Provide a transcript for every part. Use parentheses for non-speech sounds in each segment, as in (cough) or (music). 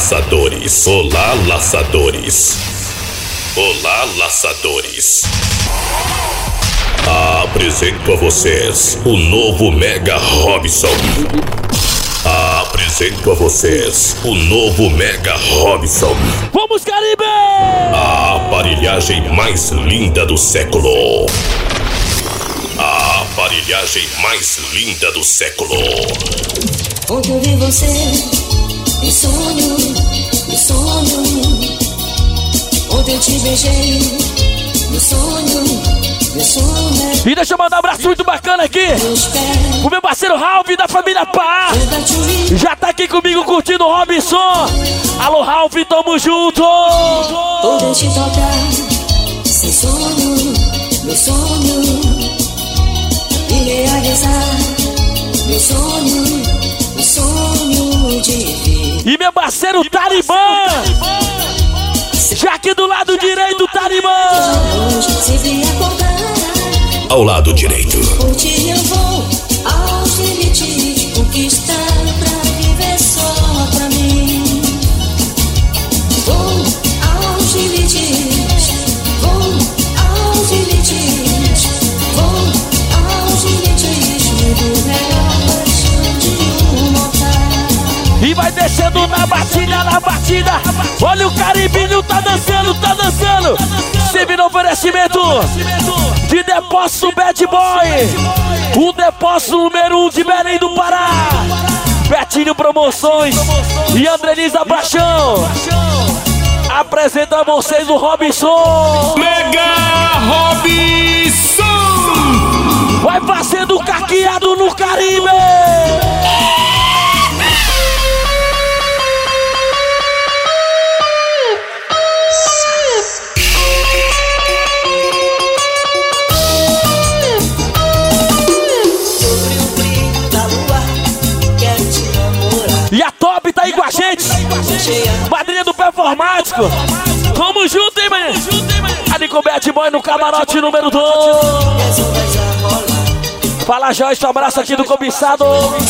laçadores. Olá, laçadores. Olá, laçadores. Apresento a vocês o novo Mega Robson. Apresento a vocês o novo Mega Robson. Vamos, Caribe! A aparelhagem mais linda do século. A aparelhagem mais linda do século. Ontem eu vi você em sonho, em sonho. Ontem eu te beijei no sonho, no sonho. E deixa eu mandar um abraço muito bacana aqui. O meu parceiro Ralph da família Pá. eu. Já tá aqui comigo curtindo o Robinson. Alô, Ralph, tamo junto. Poder te tocar sem sonho, meu sonho e realizar meu sonho, sonho de ver. E meu parceiro Talibã. Já aqui do lado direito, Talibã. Ao lado direito. por ti eu vou vai descendo na batida, na batida. Olha o caribinho, tá dançando, tá dançando. Sempre no oferecimento de depósito Bad Boy. O depósito número um de Belém do Pará. Betinho Promoções e Andrelisa Paixão. Apresenta a vocês o Robinson. Mega Robson! Vai fazendo caqueado no Caribe. Top tá aí com a gente. Madrinha do Performático. Tamo junto, hein, man? Ali com o Bad Boy no camarote número 2. das ondas a rolar. Fala, Joyce, um abraço aqui do cobiçado.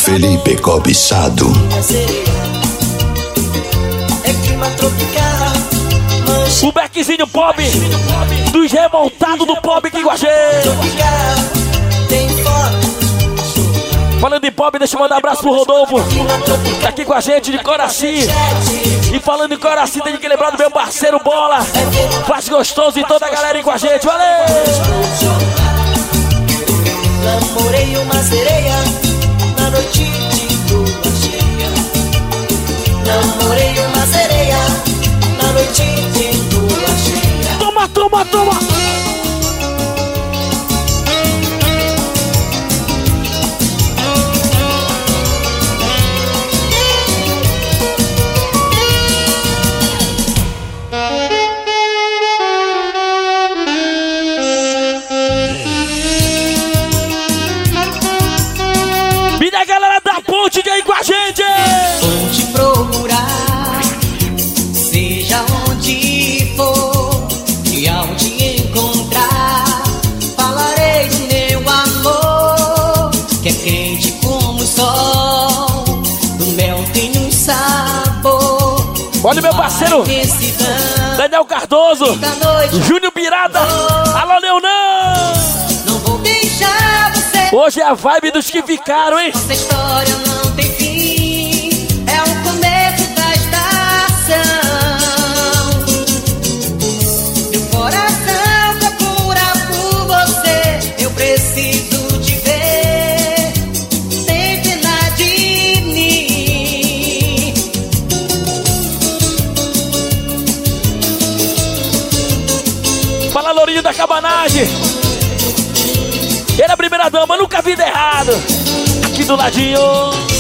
Felipe Cobiçado. O Beckzinho Pop. Dos revoltados do Pop aqui com Falando em Pop, deixa eu mandar um abraço pro Rodolfo. Tá aqui com a gente de Coraci. E falando em Coraci, tem que lembrar do meu parceiro Bola. Faz gostoso e toda a galera aí com a gente. Valeu! Namorei uma sereia na noite de lua cheia. Namorei uma sereia na noite de lua cheia. Toma, toma, toma! Olha o meu parceiro Imensidão Daniel Cardoso, Júnior Pirata, alô Leonão! não vou deixar você. Hoje é a vibe dos que ficaram, hein? Essa história não tem fim, da Cabanagem. Ele é a primeira dama, nunca vi errado. Aqui do ladinho.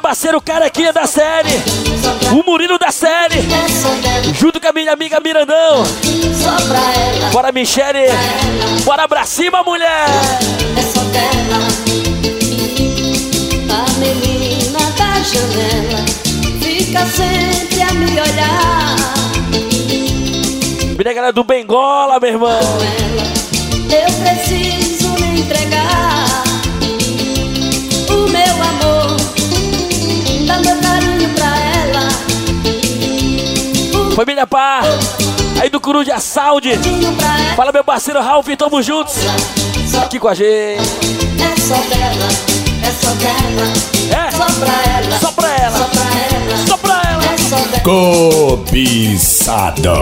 Parceiro Carequinha da série, o Murilo da série, É junto com a minha amiga Mirandão. Bora, Michele. Bora pra cima, mulher. É. A menina da janela fica sempre a me olhar. Galera do Bengola, meu irmão. Eu preciso Família Pá. Aí do Coruja Saúde. Fala, meu parceiro Ralph. Tamo juntos. Só, Aqui com a gente. é só dela, é só dela. É. Só pra ela, Só pra só ela. pra ela. Só pra ela. Só. Cobiçado.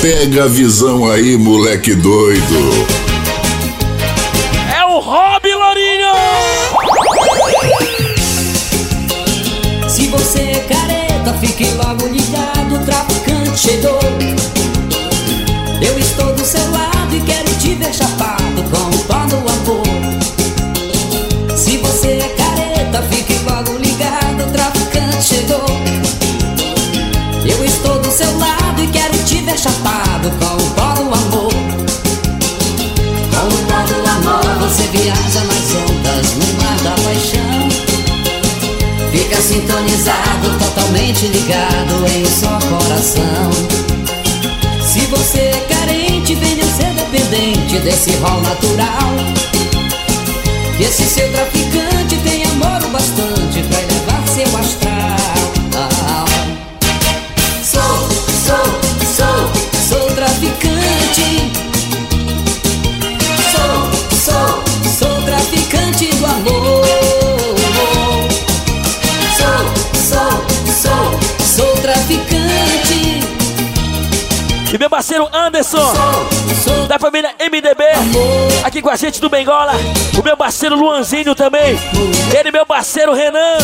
Pega a visão aí, moleque doido. É o Rob Lourinho. Se você é careta, fique logo ligado, o traficante chegou. Fica sintonizado, totalmente ligado em só coração. Se você é carente, venha ser dependente desse rol natural. Esse seu traficante tem amor o bastante pra elevar meu parceiro Anderson. Da família MDB. Aqui com a gente do Bengola. O meu parceiro Luanzinho também. Ele, meu parceiro Renan.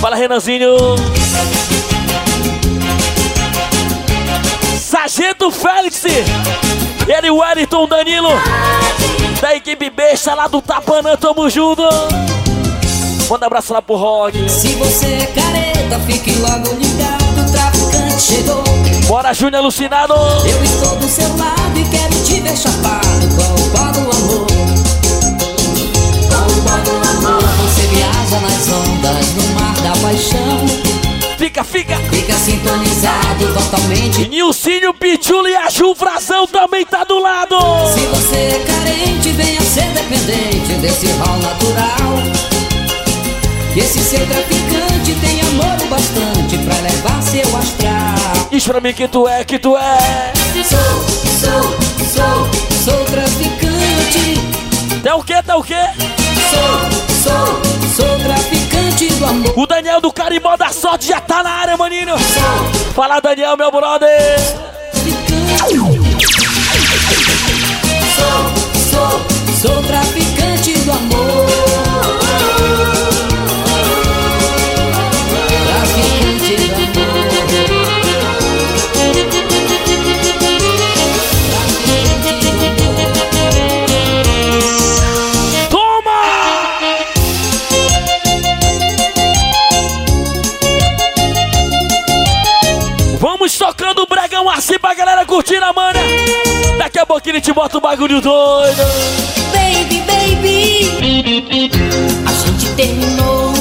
Fala, Renanzinho. Sargento Félix. Ele, Wellington Danilo. Da equipe besta lá do Tapanã. Tamo junto. Manda um abraço lá pro Rock. Se você é careta, fique logo ligado, o traficante chegou. Bora, Júnior Alucinado. Eu estou do seu lado e quero te ver chapado com o pó do amor. Com o pó do amor, você viaja nas ondas no mar da paixão. Fica, fica. Fica sintonizado totalmente. Nilcinho, Pichula e a Ju Frazão também tá do lado. Se você é carente, venha ser dependente desse rol natural. Que esse seu traficante tem amor o bastante pra levar seu astral. Diz pra mim que tu é, que tu é. Sou, sou, sou, sou traficante. Tá o quê, tá o quê? Sou, sou, sou traficante do amor. O Daniel do Carimbó da Sorte já tá na área, maninho. Fala, Daniel, meu brother. Sou, sou, sou traficante do amor. Pra galera curtir a mana. Daqui a pouquinho a gente bota o bagulho doido. Baby, baby, a gente terminou.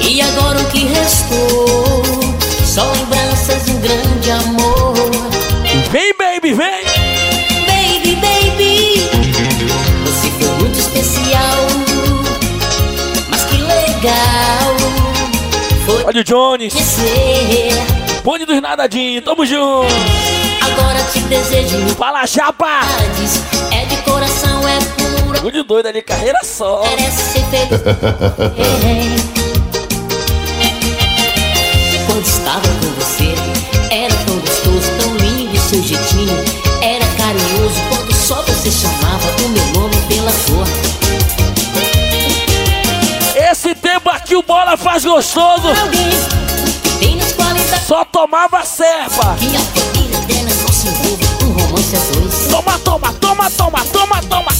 E agora o que restou? Só lembranças de um grande amor. Vem, baby, vem. Baby, baby, você foi muito especial. Mas que legal foi Olha o Jones. Bonde dos nadadinhos, tamo junto. Agora te desejo Fala, chapa. paz. É de coração, é puro. Bagulho doido ali, carreira só. merece ser feliz. (laughs) Quando estava com você, era tão gostoso, tão lindo e seu jeitinho era carinhoso. Quando só você chamava o meu nome pela cor. Esse tempo aqui o Bola rapaz gostoso só tomava serva. que a família dela não se envolva com romance. Toma, toma, toma, toma, toma, toma.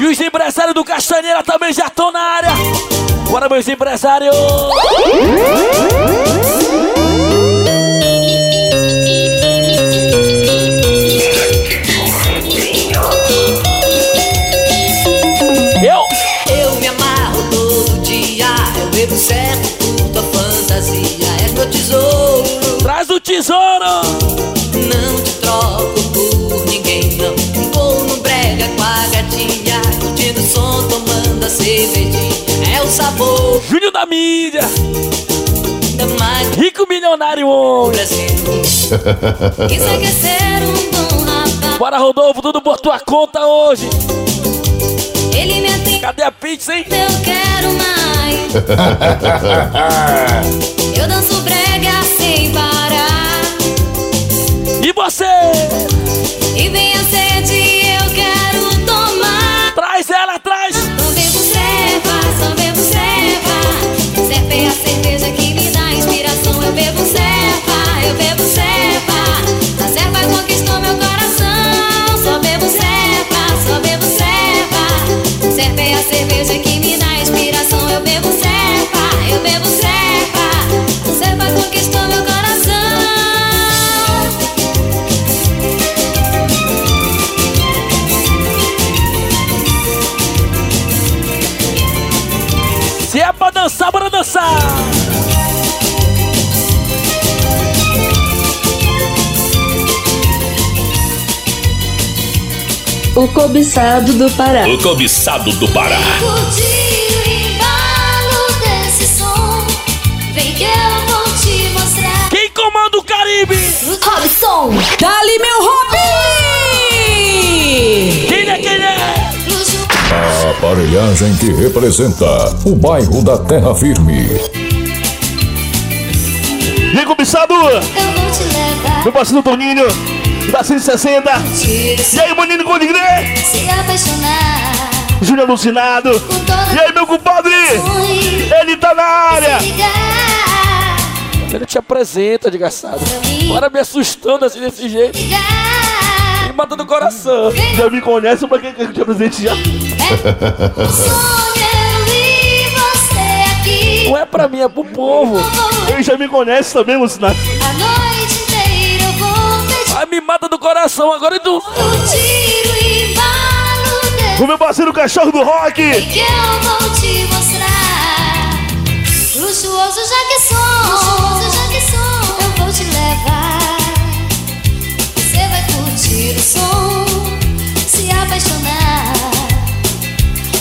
E os empresários do Castanheira também já estão na área. Bora, meus empresários. Não te troco por ninguém, não. Vou no brega com a gatinha, curtindo o som, tomando a cervejinha. É o sabor Júnior da mídia. Rico milionário homem. Isso é que é ser um bom rapaz. Bora, Rodolfo, tudo por tua conta hoje. Ele me atende, Cadê a pizza, hein? eu quero mais. (laughs) Eu danço brega bebo serva, eu bebo serva. A serva conquistou meu coração. Só bebo serva, só bebo serva. Serva é a cerveja que me dá inspiração. Eu bebo serva, eu bebo serva. A serva conquistou meu coração. Se é pra dançar, bora dançar. O cobiçado do Pará. O cobiçado do Pará. Curtir o embalo desse som. Vem que eu vou te mostrar. Quem comanda o Caribe? Robson! Dali, meu Robin! Quem é, quem é? A aparelhagem que representa o bairro da Terra Firme. E aí, cobiçado? eu vou te levar. Meu parceiro Toninho, da 160. Te E aí, maninho Gondigre? se apaixonar. Júnior Alucinado. E aí, meu compadre? Ele tá na área. Ele te apresenta, desgraçado. Bora me assustando assim desse jeito. Me matando o coração. Já me conhece, pra que que eu te apresente já? É. Não é pra mim, é pro povo. Ele já me conhece também, Lucinado. Mata do coração agora e tu. O meu parceiro cachorro do rock. que eu vou te mostrar. Luxuoso já que sou, luxuoso já que sou, eu vou te levar. Você vai curtir o som, se apaixonar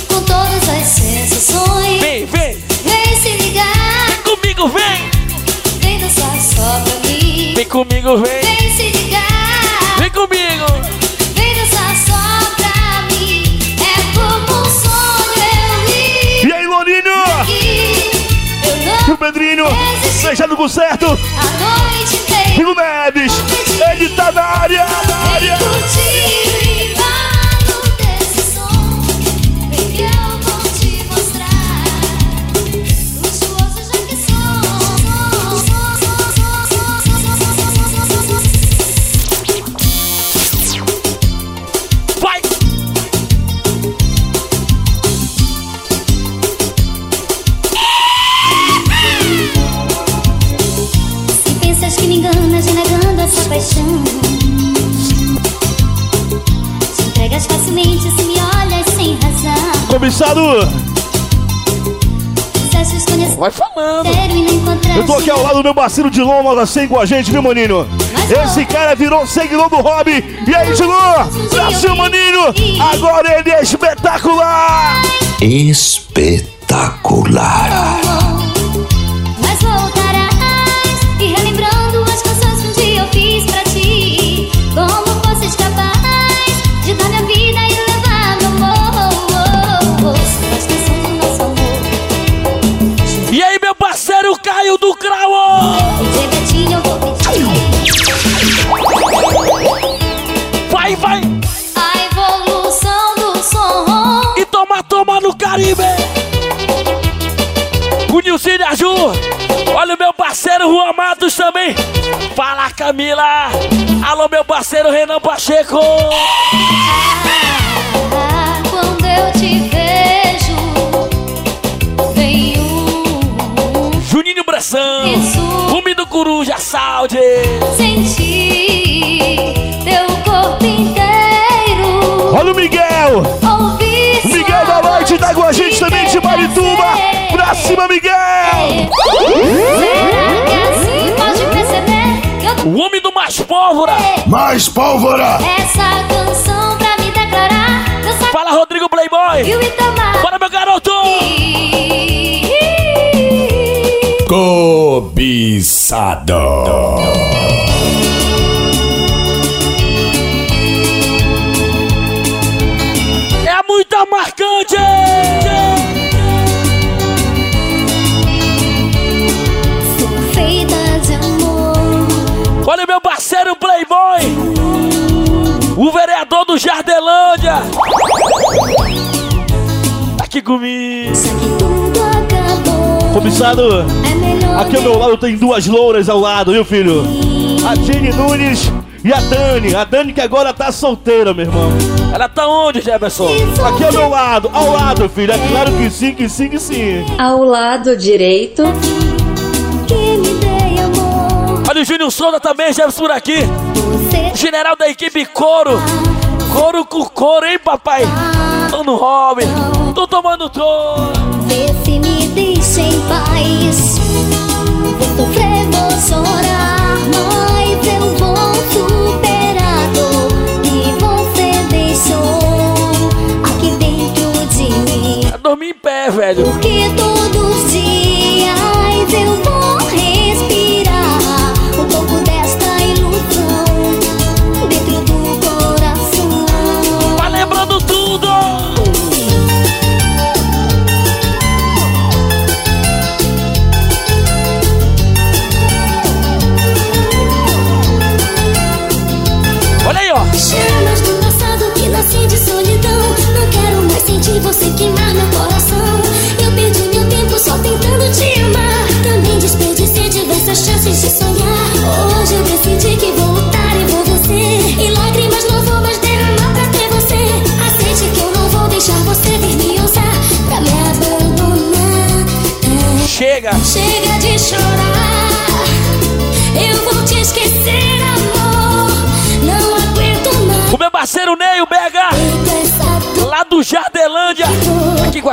com todas as sensações. Vem, vem. Vem se ligar, Vem comigo, vem. vem dançar só pra mim. Vem comigo, vem. Vem se ligar, Vem comigo. vem dançar só pra mim. É como um sonho eu vi. E aí, Lourinho? E o Pedrinho? Fechado com certo. Vai falando. Eu tô aqui ao lado do meu parceiro de Loma, da 100 com a gente, viu, maninho? Esse cara virou seguidor do Hobby. E aí, Dilô? Pra cima, maninho. Agora ele é espetacular. Espetacular. Parceiro Renan Pacheco. Ah, quando eu te vejo, vem um Juninho Bressão. Isso. Rume do Coruja, saúde. sentir teu corpo inteiro. Olha o Miguel. Ouvir O Miguel da Noite tá com a gente também de Marituba. Pra cima, Miguel. Será que assim pode perceber que eu O homem do mais pólvora. Mais pólvora! essa canção pra me declarar? Dançar Fala, Rodrigo Playboy. e o Itamar. Bora, meu garoto. Cobiçado. É melhor aqui ao meu lado tem duas louras ao lado, viu, filho? A Jenny Nunes e a Dani. A Dani que agora tá solteira, meu irmão. Ela tá onde, Jefferson? Aqui ao meu lado, ao lado, filho. É claro que sim, que sim, que sim. Ao lado direito, que me dê amor. Olha o Júnior Souza também, Jefferson por aqui. General da equipe Couro. Couro com couro, hein, papai? No hobby. Tô tomando todo. vê se me deixa em paz.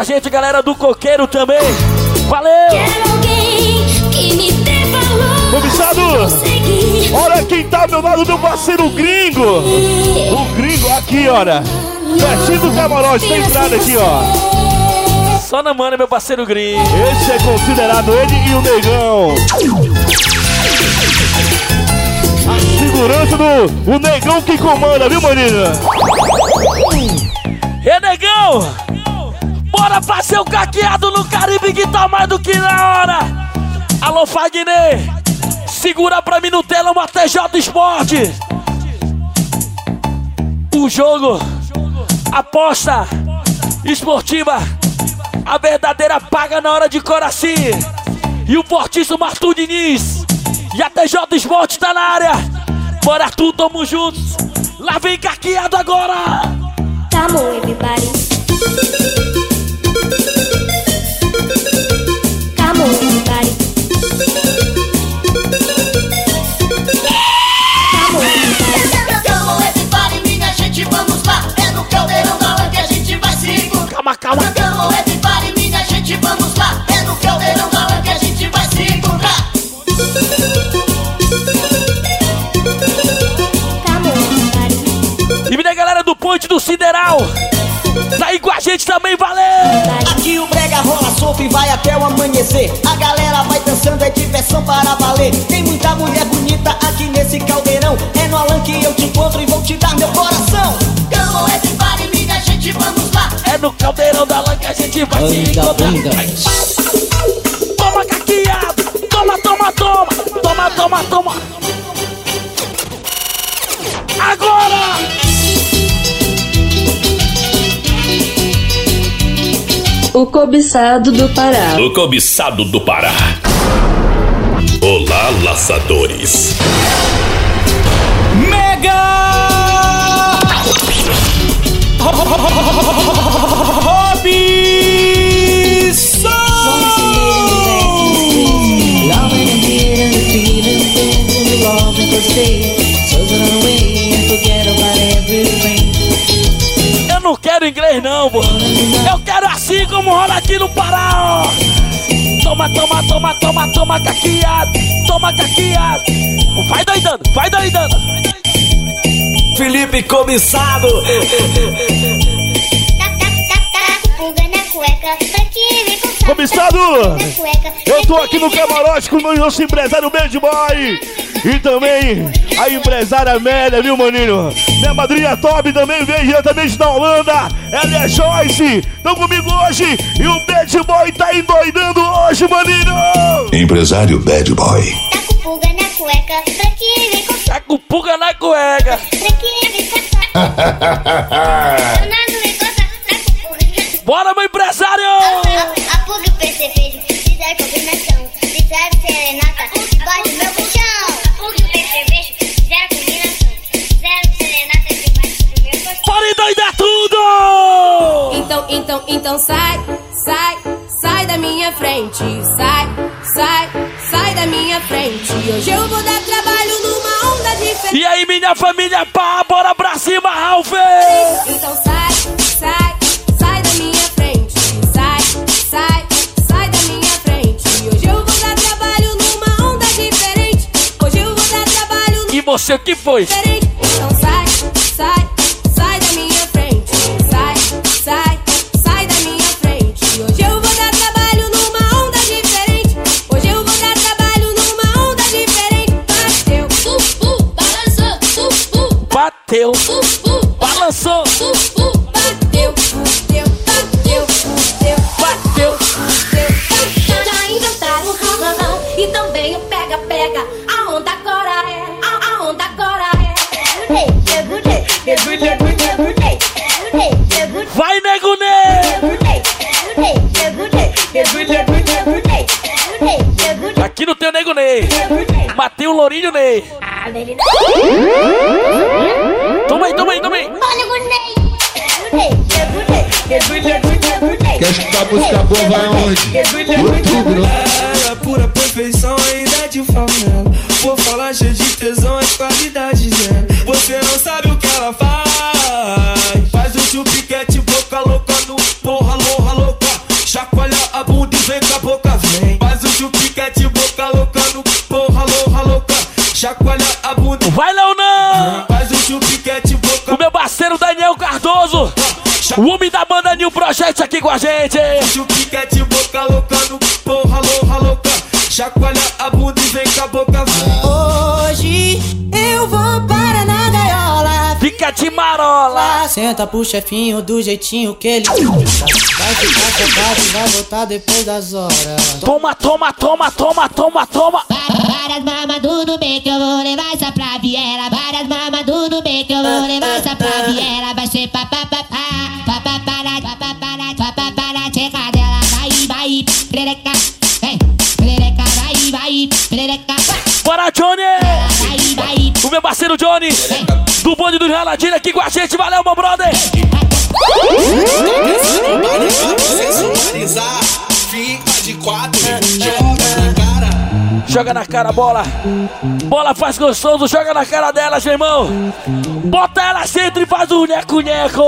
A gente, galera do Coqueiro também. Valeu. Quero alguém que me dê valor. Comissário. Conseguir Olha quem tá ao meu lado, meu parceiro gringo. O gringo, aqui, olha. Pertinho do camarote, tem entrada aqui, ó. Só na mana, meu parceiro gringo. Esse é considerado ele e o negão. A segurança do o negão que comanda, viu, Marina? Ê, Bora fazer o caqueado no Caribe que tá mais do que na hora! Alô, Fagner! Segura pra mim no telão uma TJ Esporte! O jogo, aposta esportiva, a verdadeira paga na hora de Coraci. E o fortíssimo Arthur Diniz. E a TJ Esporte tá na área. Bora tudo, tamo juntos. Lá vem caqueado agora. Come on, everybody. Gente, vamos lá. É no caldeirão da hora que a gente vai se encontrar. Everybody. E minha galera do Ponte do Sideral. Tá aí com a gente também, valeu! Aqui o brega rola solto e vai até o amanhecer. A galera vai dançando, é diversão para valer. Tem muita mulher bonita aqui nesse caldeirão. É no Alan que eu te encontro e vou te dar meu coração. Calma, everybody, minha gente, vamos lá. É no caldeirão da lã que a gente vai se encontrar. Toma caqueado! Toma, toma, toma! Toma, toma, toma! Agora! o O cobiçado do Pará. O cobiçado do Pará. Olá, laçadores. Mega Toma, toma, toma, toma, caqueado. Toma caqueado. Vai doidando, vai doidando. Felipe Comissado. Comissado, eu tô aqui no camarote com o nosso empresário Bad Boy. E também a empresária Amélia, viu, maninho? Minha madrinha Top também veio diretamente da Holanda. Ela é a Joyce. Estão comigo hoje. E o Bad Boy tá endoidando hoje, maninho. Empresário Bad Boy. Tá com pulga na cueca, pra que vem com Tá com pulga na cueca. pra que vem vem com (laughs) tá Bora, meu empresário! Então, sai, sai, sai da minha frente. Sai, sai, sai da minha frente. Hoje eu vou dar trabalho numa onda diferente. E aí, minha família, pá, bora pra cima, Ralph! Então sai, sai, sai da minha frente. Sai, sai, sai da minha frente. Hoje eu vou dar trabalho numa onda diferente. Hoje eu vou dar trabalho E você, o que foi? diferente. Matei o Lourinho Ney. Toma aí, toma aí, toma aí. Quer escutar música boa, vai aonde? YouTube, não? Era pura perfeição, ainda de favela. Vou falar cheio de tesão, as qualidades dela. Você não sabe o que ela faz. Faz o chupiquete, boca louca no porra, louca, louca. Chacoalha a bunda e vem com a boca, vem. Faz o chupiquete, boca louca Chacoalha a bunda. Vai, Leonão! Faz o chupiquete, boca O meu parceiro Daniel Cardoso. O homem da banda New Project aqui com a gente. Chupiquete, boca louca no porra, louca, louca. Chacoalha a bunda e vem com a boca, vem. Hoje eu vou para na gaiola. Fica de marola. Senta pro chefinho do jeitinho que ele. Vai ficar sentado e vai voltar depois das horas. Toma, toma, toma, toma, toma, toma. Que eu vou levar essa pra viela. Várias mamas meio que eu vou levar essa pra viela. Vai ser papapá, papapá, papapá, papapá, checa dela. Vai, vai, perereca, vem, perereca, vai, vai, perereca, Bora, Johnny! vai, vai. O meu parceiro Johnny. Do bonde do Raladinho aqui com a gente. Valeu, meu brother. Joga na cara a bola. Bola faz gostoso, joga na cara delas, meu irmão. Bota elas dentro e faz o nheco-nheco.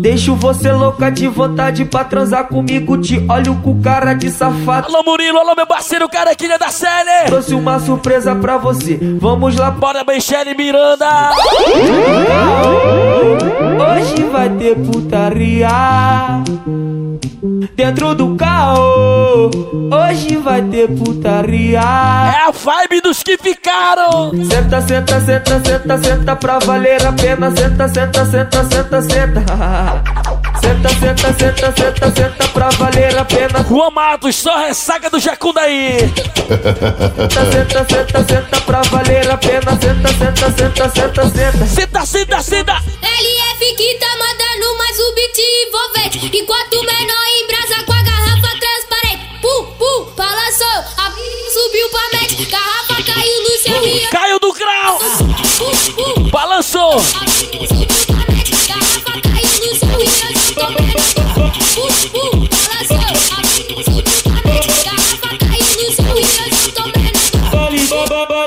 Deixo você louca de vontade pra transar comigo. Te olho com cara de safado. Alô, Murilo, alô, meu parceiro carequinha da série. Trouxe uma surpresa pra você. Vamos lá, Bora, Michele Miranda. Hoje vai ter putaria dentro do carro. Hoje vai ter putaria. É a vibe dos que ficaram. Senta, senta, senta, senta, senta pra valer a pena. Senta, senta, senta, senta, senta. Senta, senta, senta, senta, senta pra valer a pena. Juan Matos, só ressaca do Jacundaí. Senta, senta, senta, senta pra valer a pena. Senta, senta, senta, senta, senta. Senta, senta, senta. LF que tá mandando faz o beat envolvente. Enquanto o menor embrasa com a garrafa transparente. Pum, pum, balançou, a subiu pra mente. Garrafa caiu no chão. Caiu do grau! Uh, uh, balançou!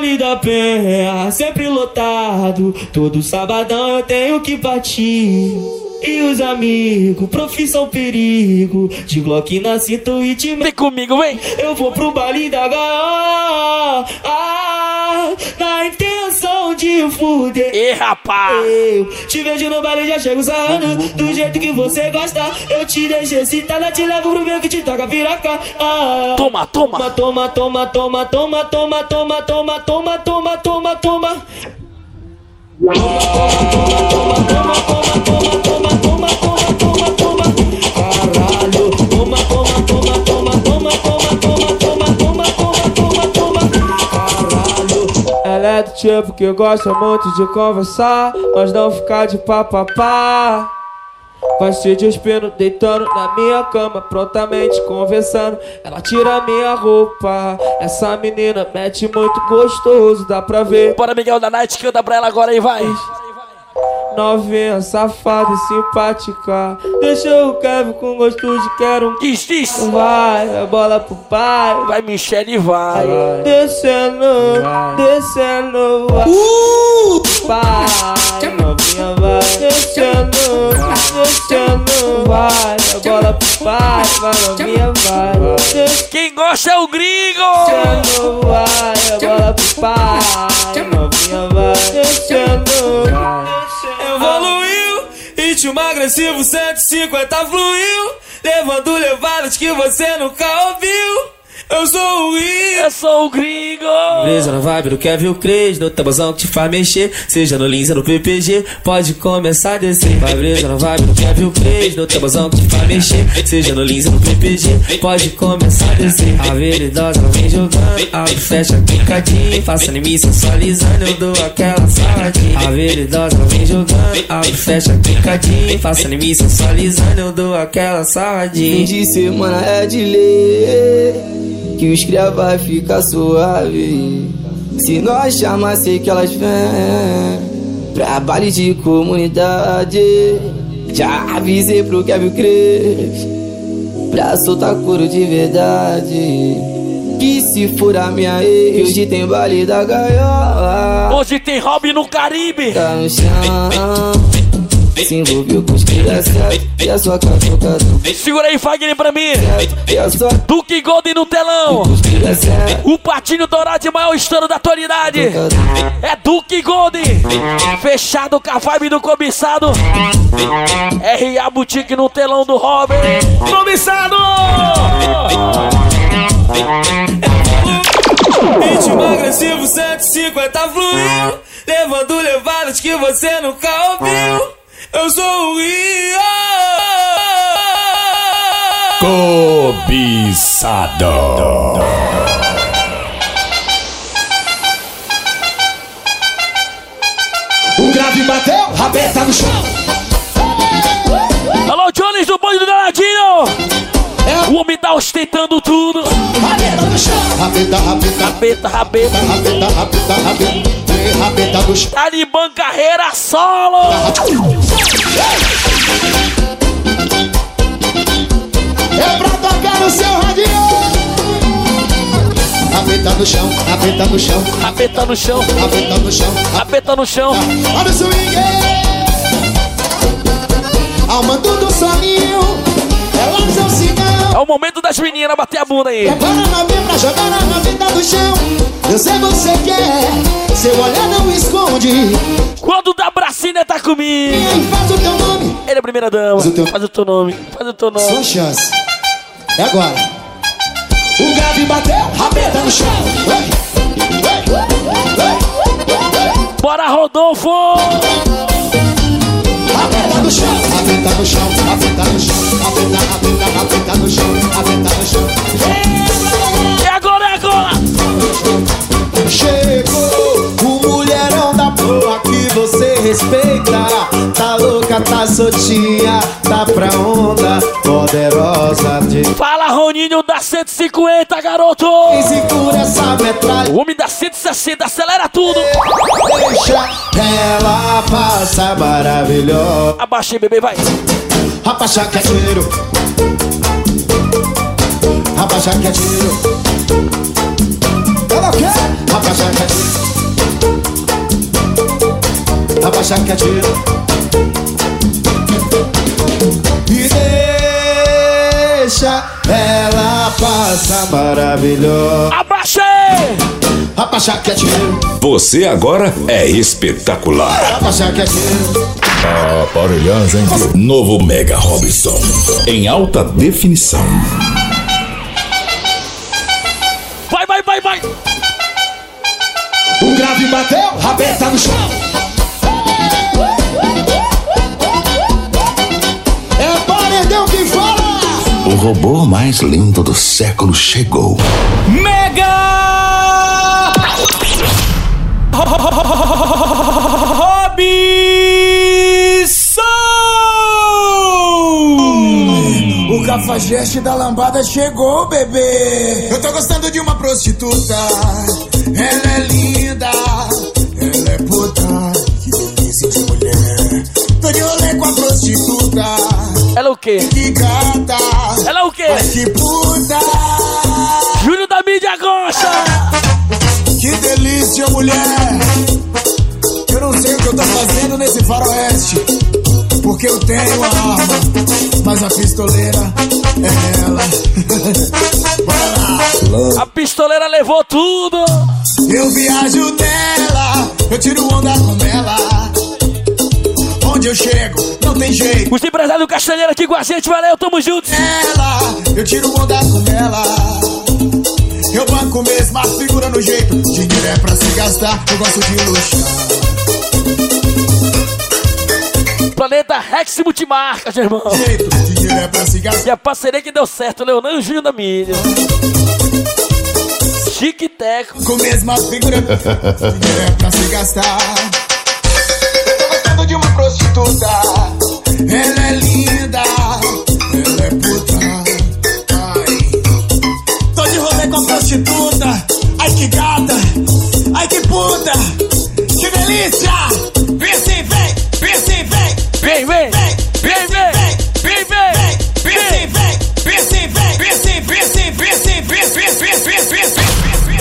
Brasa da Penha, sempre lotado. Todo sabadão eu tenho que partir. E os amigos, profissão perigo. De Glock na cinta e te Vem comigo, vem! Eu vou pro baile da gaiola. Ah, na intenção de fuder. Ê, rapaz! Eu te vejo no baile, já chego sarrando. Do jeito que você gosta. Eu te deixo excitada, te levo pro meu que te toca piroca. Ah, Toma, toma! toma, toma, toma, toma, toma, toma, toma, toma, toma, toma, toma. Caralho, toma, toma, toma, toma, toma, toma, toma, toma, toma, toma, toma, toma. Caralho. Ela é do tipo que gosta muito de conversar, mas não ficar de papapá. Vai se despindo, deitando na minha cama, prontamente conversando. Ela tira minha roupa. Essa menina mete muito gostoso, dá pra ver. Bora, Miguel da Night, canta pra ela agora aí, vai! Novinha, safada e simpática. Deixa o Kevin com gosto de quero um Diz, diz! Vai, a bola pro pai. Vai, Michele, vai! Descendo, descendo, vai. Vai, novinha, vai. Descendo, descendo, vai. A bola pro pai, vai, novinha, vai. Descendo, Quem gosta é o gringo! vai. A bola pro pai, novinha, vai. Descendo, Evoluiu, ritmo agressivo 150 fluiu, levando levadas que você nunca ouviu. Eu sou o Rio. Eu sou o gringo! Brisa na vibe do Kevin o Cres, no tabuzão que te faz mexer. Seja no Lins ou no PPG, pode começar a descer. Vai brisa na vibe do Kevin Cres, no tabuzão que te faz mexer. Seja no Lins ou no PPG, pode começar a descer. A veridosa ela vem jogando, abre, fecha, picadinho. Faça em mim sensualizando, eu dou aquela saladinha. A veridosa ela vem jogando, abre, fecha, picadinho. Faça em mim sensualizando, eu dou aquela saladinha. Fim de semana é de lei Que os cria vai ficar suave. Se nós chamar, sei que elas vêm Pra baile de comunidade. Já avisei pro Kevin Cres Pra soltar couro de verdade. Que se for a minha ex Hoje tem baile da gaiola. Hoje tem Robin no Caribe! Tá no chão Se envolveu com os E a sua Segura aí, Fagner, pra mim! E a sua Duque Golden no telão! O patinho dourado de maior estouro da atualidade! É Duque Golden! Fechado com a vibe do cobiçado! RA Boutique no telão do Robin! Cobiçado! Ritmo agressivo 150 fluiu Levando levadas que você nunca ouviu Eu sou o Rio Cobiçado. O grave bateu, rabeta no chão. Tá ostentando tudo! Rabeta no chão. Rabeta, rabeta, Rabeta, rabeta! rabeta, rabeta, rabeta. Rabeta no chão. Talibã carreira solo! É pra tocar no seu radinho. Rabeta no chão, rabeta no chão, Rabeta no chão! rabeta no chão. Rabeta no chão! Olha o swing. Aumento do soninho. Ela no seu. É o momento das meninas bater a bunda aí! Prepara a novinha pra jogar na rabeta do chão. Eu sei você quer. Seu olhar não esconde. Quando da Bracina tá comigo! E aí faz o teu nome. Ele é a primeira dama! Faz o teu- Faz o teu nome! Faz o teu Sua nome! chance. É agora. O grave bateu, rabeta no chão. Ei, ei, ei. Bora, Rodolfo! Rabeta no chão, rabeta no chão, rabeta no chão, rabeta, rabeta, rabeta no chão, rabeta no chão. É agora, é agora! Chegou o mulherão da porra que você respeita. Tá louca, tá soltinha, tá pra onda poderosa de. Fala, Roninho da 150, garoto! Quem segura essa metralha? O homem da 160, acelera tudo! Deixa ela passar maravilhosa. Abaixa aí, bebê, vai! Rapaz, que é tiro. Rapaz, que é tiro. Ela quer? Rapaz, que é tiro. achar que é tiro. E deixa ela passar maravilhosa. Que é tiro. Você agora é espetacular. Abaixar que é tiro. Aparelhagem de Novo Mega Robson. Em alta definição. Vai, vai, vai, vai! O grave bateu, rabeta no chão. O robô mais lindo do século chegou. Mega Robson! O cafajeste da lambada chegou, bebê. Eu tô gostando de uma prostituta. Ela é linda, ela é puta. Que delícia de mulher. Tô de rolê com a prostituta. Ela é o quê? Que. Ela é o quê? Mas que puta. Júlio da mídia gosta! Que delícia, mulher. Eu não sei o que eu tô fazendo nesse faroeste. Porque eu tenho a arma, mas a pistoleira é ela. (laughs) A pistoleira levou tudo! Eu viajo nela, eu tiro onda com ela. Onde eu chego, não tem jeito. Os empresários do Castanheira aqui com a gente, valeu, tamo juntos! Ela, eu tiro onda com ela. Eu banco mesmo a figura no jeito. Dinheiro é pra se gastar, eu gosto de luxar. Planeta Rex Multimarcas, irmão! Jeito, dinheiro é pra se gastar. E a parceria que deu certo, Leonardo e Júlio da mídia. Chique Teco. Com mesma figura, (laughs) dinheiro é pra se gastar. Gostando de uma prostituta. Ela é linda, ela é puta. Ai. Tô de rolê com a prostituta. Ai que gata, ai que puta. Que delícia! Vem sim, vem, vem sim, vem, vem, vem, vem, vem.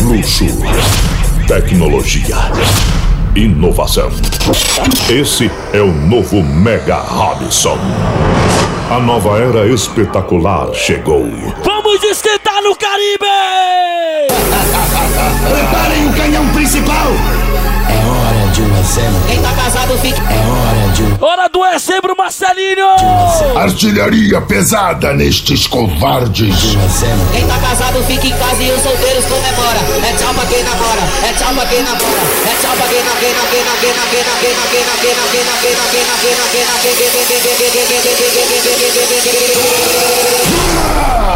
Luxo. tecnologia, inovação. Esse é o novo Mega Robson. A nova era espetacular chegou. Cena. Quem tá casado fica. É hora de um. Hora do dezembro, Marcelinho! Artilharia pesada nestes covardes. Quem tá casado fica em casa e os solteiros comemora. É tchau pra quem namora, é tchau pra quem namora, é tchau pra quem na quem na quem na quem na quem na quem na quem na quem na quem na quem na quem na quem na quem na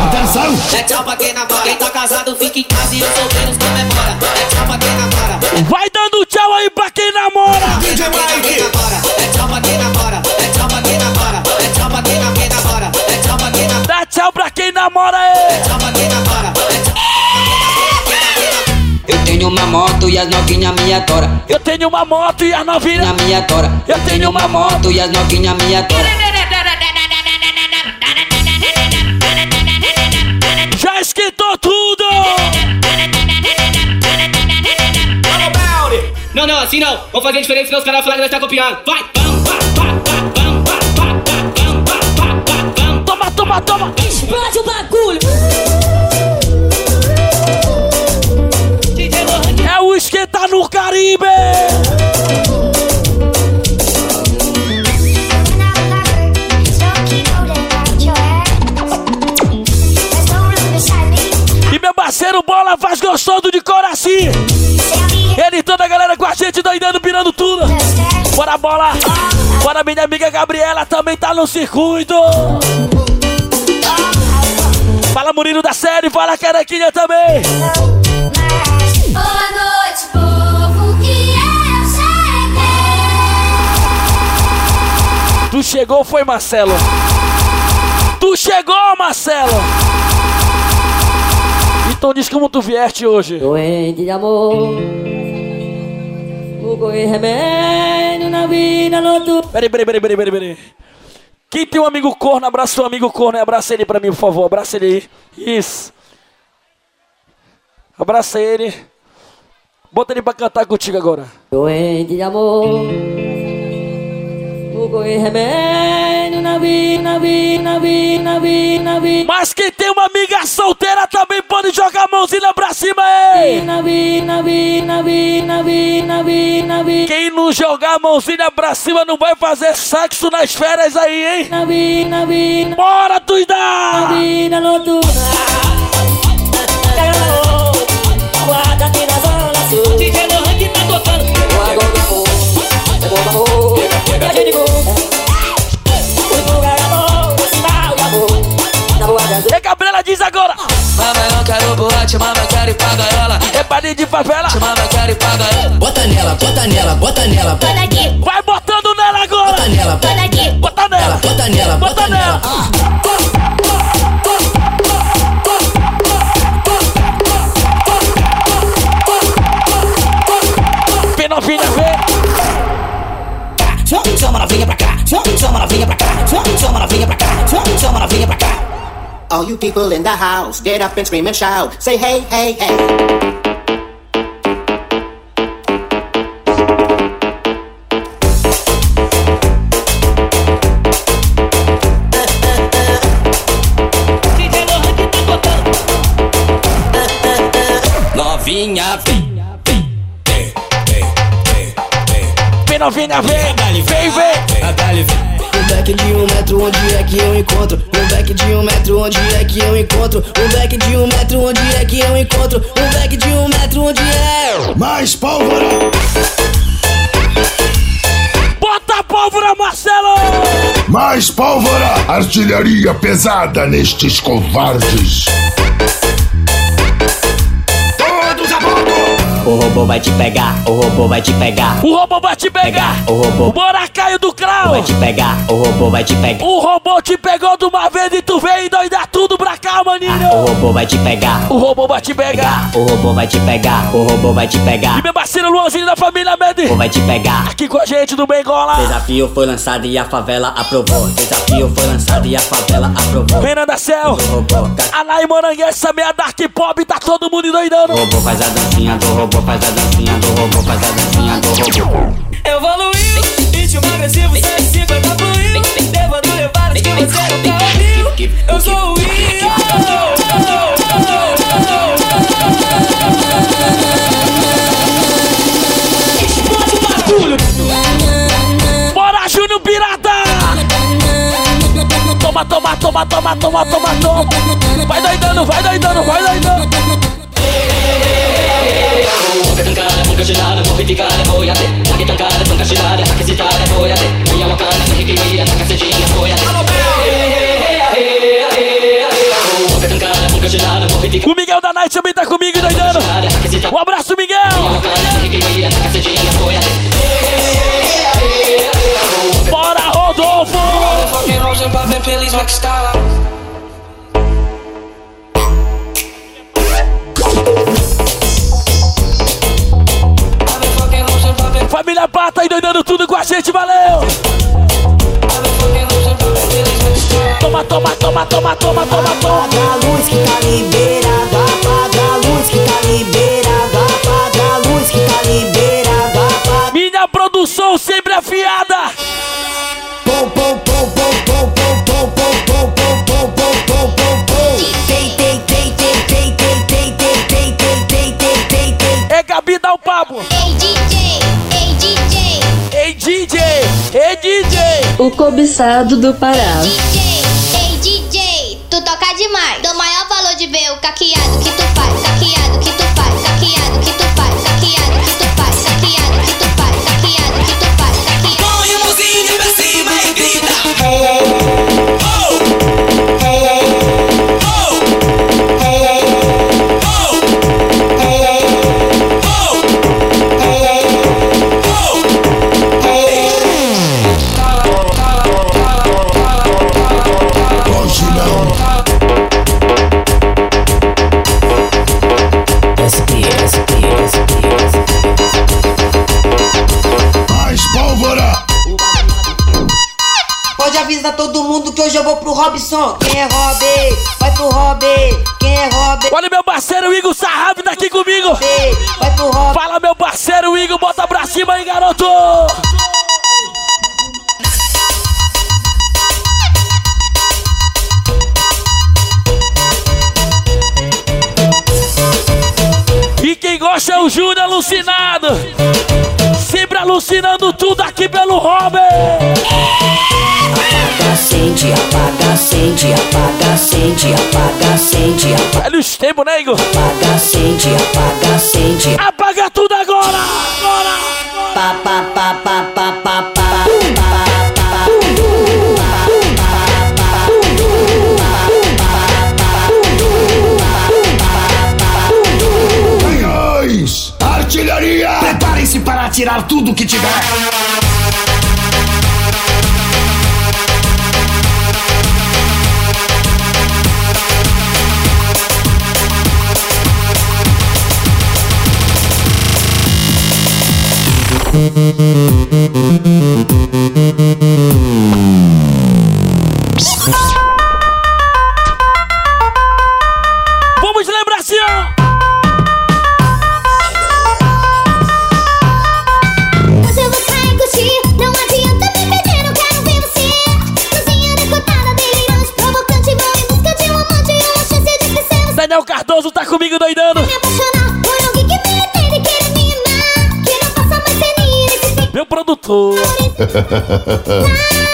Atenção! É tchau pra quem namora. Quem tá casado fica em casa e os solteiros comemora. É tchau pra quem namora. Vai Dando tchau aí pra quem namora. DJ Mike. Dá tchau pra quem namora, é. Eu tenho uma moto e as novinhas me adoram. Eu tenho uma moto e as novinhas me adoram. Eu tenho uma moto e as novinhas me adoram. Não, não, assim não. Vamos fazer diferente, senão os caras falam que nós tá copiando. Vai! Toma, toma, toma! Explode o bagulho! É o esquentar no Caribe! E meu parceiro Bola faz gostoso de coração! Toda a galera com a gente doidando, pirando tudo! Bora bola! Bora minha amiga Gabriela também tá no circuito! Fala Murilo da série, fala Carequinha também! Boa noite, povo, que eu cheguei. Tu chegou, foi Marcelo? Tu chegou, Marcelo! Então diz como tu vieste hoje. Doente de amor. E remédio na vida noturna. Peraí, peraí, peraí, peraí, peraí, peraí. Quem tem um amigo corno, abraça o amigo corno e abraça ele pra mim, por favor. Abraça ele aí. Isso. Abraça ele. Bota ele pra cantar contigo agora. Doente de amor. Mas quem tem uma amiga solteira também pode jogar a mãozinha pra cima, hein? Quem não jogar a mãozinha pra cima não vai fazer sexo nas férias aí, hein? Bora, Tuidá! Guarda que nas E. O lugar é bom, o sinal de amor. Na rua das E Gabriela diz agora! Mamãe não quero boate, mamãe quero ir pra gaiola. É baile de favela! Mamãe quero ir pra gaiola. Bota nela, bota nela, bota nela. Toda aqui, Vai botando nela agora! Bota nela, toda aqui. Bota nela! bota nela, Bota nela! Vem chama, chama novinha pra cá, chama, chama novinha pra cá, chama, chama novinha pra cá. All you people in the house, get up and scream and shout. Say hey, hey, hey. Tá. Novinha, vem. Vem novinha, vem! Vem, vem! Um back de um metro, onde é que eu encontro? Um back de um metro, onde é que eu encontro? Um back de um metro, onde é que eu encontro? Um back de um metro, onde é? Mais pólvora! Bota a pólvora, Marcelo! Mais pólvora! Artilharia pesada nestes covardes! O robô vai te pegar, o robô vai te pegar. O robô vai te pegar! O robô Bora, Caio do Crau! vai te pegar, o robô vai te pegar. O robô te pegou de uma vez e tu veio doidar tudo cá, maninho! O robô vai te pegar, O robô vai te pegar! o robô vai te pegar, o robô vai te E pegar. meu parceiro Luanzinho da família O robô Medi! vai te pegar. Aqui com a gente do Bengola! Desafio foi lançado e a favela aprovou. Desafio foi lançado e a favela aprovou. Renan da Céu! O robô, tá- Anaí Moranguete, essa meia dark pop, tá todo mundo doidando! o robô faz a dancinha do robô, faz a dancinha do robô, faz a dancinha do robô. Evoluiu, ritmo agressivo, 150 fluiu. Levando levadas que você nunca Eu sou o Rio. Bora, Júnior Pirata! Toma, toma, toma, toma, toma, toma, toma! Vai doidando, vai doidando, vai doidando! O Miguel da Night também tá comigo doidando! Um abraço, Miguel! Bora, Rodolfo! Família Pata aí doidando tudo com a gente, valeu! Toma, toma, toma, toma, toma, toma, toma! A luz que tá liberado, produção sempre afiada! Pom, pom, pom, pom, pom, pom, pom, pom, pom, pom, pom, pom, pom, pom. É Gabi, dá o papo! Ei DJ, ei DJ, Ei DJ! Ei DJ! O cobiçado do Pará. DJ, ei DJ, tu toca demais. Dou maior valor de ver o caqueado que tu faz, saqueado que tu faz, saqueado que tu faz, Pode avisar todo mundo que hoje eu vou pro Robson. Quem é Rob? Vai pro Rob. Quem é Rob? Olha meu parceiro Igor Sarrave tá aqui comigo! Vai pro Rob. Fala meu parceiro Igor, bota pra cima aí, garoto! Tempos, né, Igor? Apaga, acende, apaga, acende. Apaga tudo agora! Agora! Pa, pa, pa, pa, pa, pa, pa. Canhões! Artilharia! Preparem-se para atirar tudo que tiver! Vamos (laughs)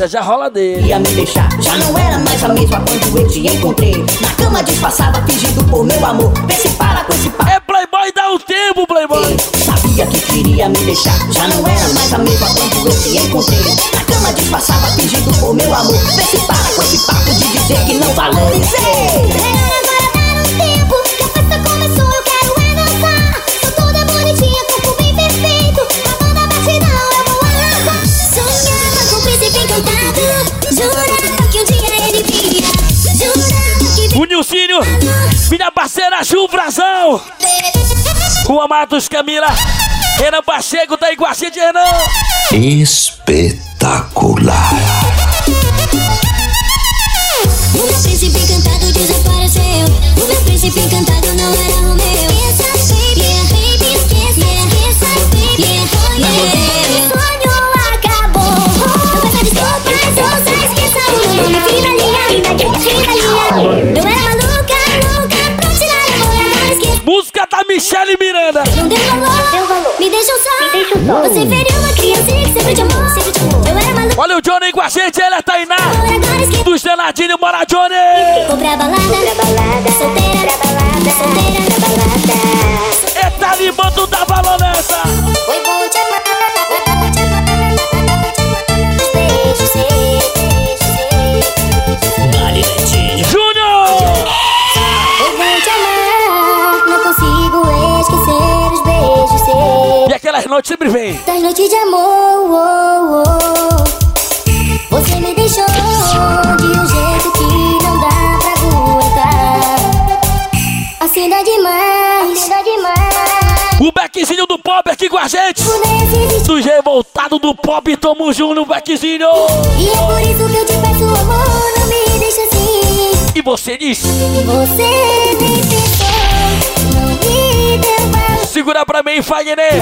Já já rola dele. Ia me deixar, já não era mais a mesma quando eu te encontrei. Na cama disfarçava, fingindo por meu amor. Vê se para com esse papo. É Playboy, dá o tempo, Playboy. Sabia que queria me deixar, já não era mais a mesma quando eu te encontrei. Na cama disfarçava, fingindo por meu amor. Vê se para com esse papo de dizer que não valorizei. O Nilcinho, minha parceira Ju Brazão. Juan Matos Camila. Renan Pacheco tá igual a gente, Renan. Espetacular! O meu príncipe encantado desapareceu. O meu príncipe encantado não era Michelle Miranda. Não deu valor, me deixou só. Você feriu uma criança que sempre te amou, sempre te amou. Eu era maluca. Olha o Johnny com a gente, ele é Tainá. Dos danadinhos, bora Johnny. E noites sempre vem. Das noites de amor, oh, oh. Você me deixou de um jeito que não dá pra aguentar. Assim dá demais, assim dá demais. O beckzinho do pop aqui com a gente. Dos revoltados do pop, tamo junto no beckzinho. E é por isso que eu te peço amor, não me deixa assim. E você disse? Você me pensou, Segura pra mim, Fagner.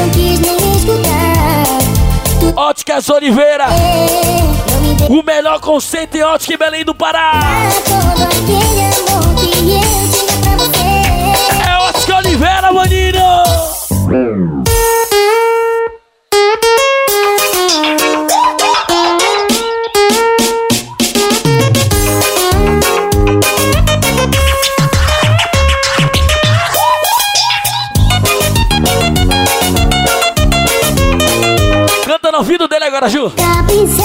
Óticas Oliveira. O melhor conceito em ótica em Belém do Pará. Todo aquele amor que eu tinha Ouvido dele agora, Ju. Já pensei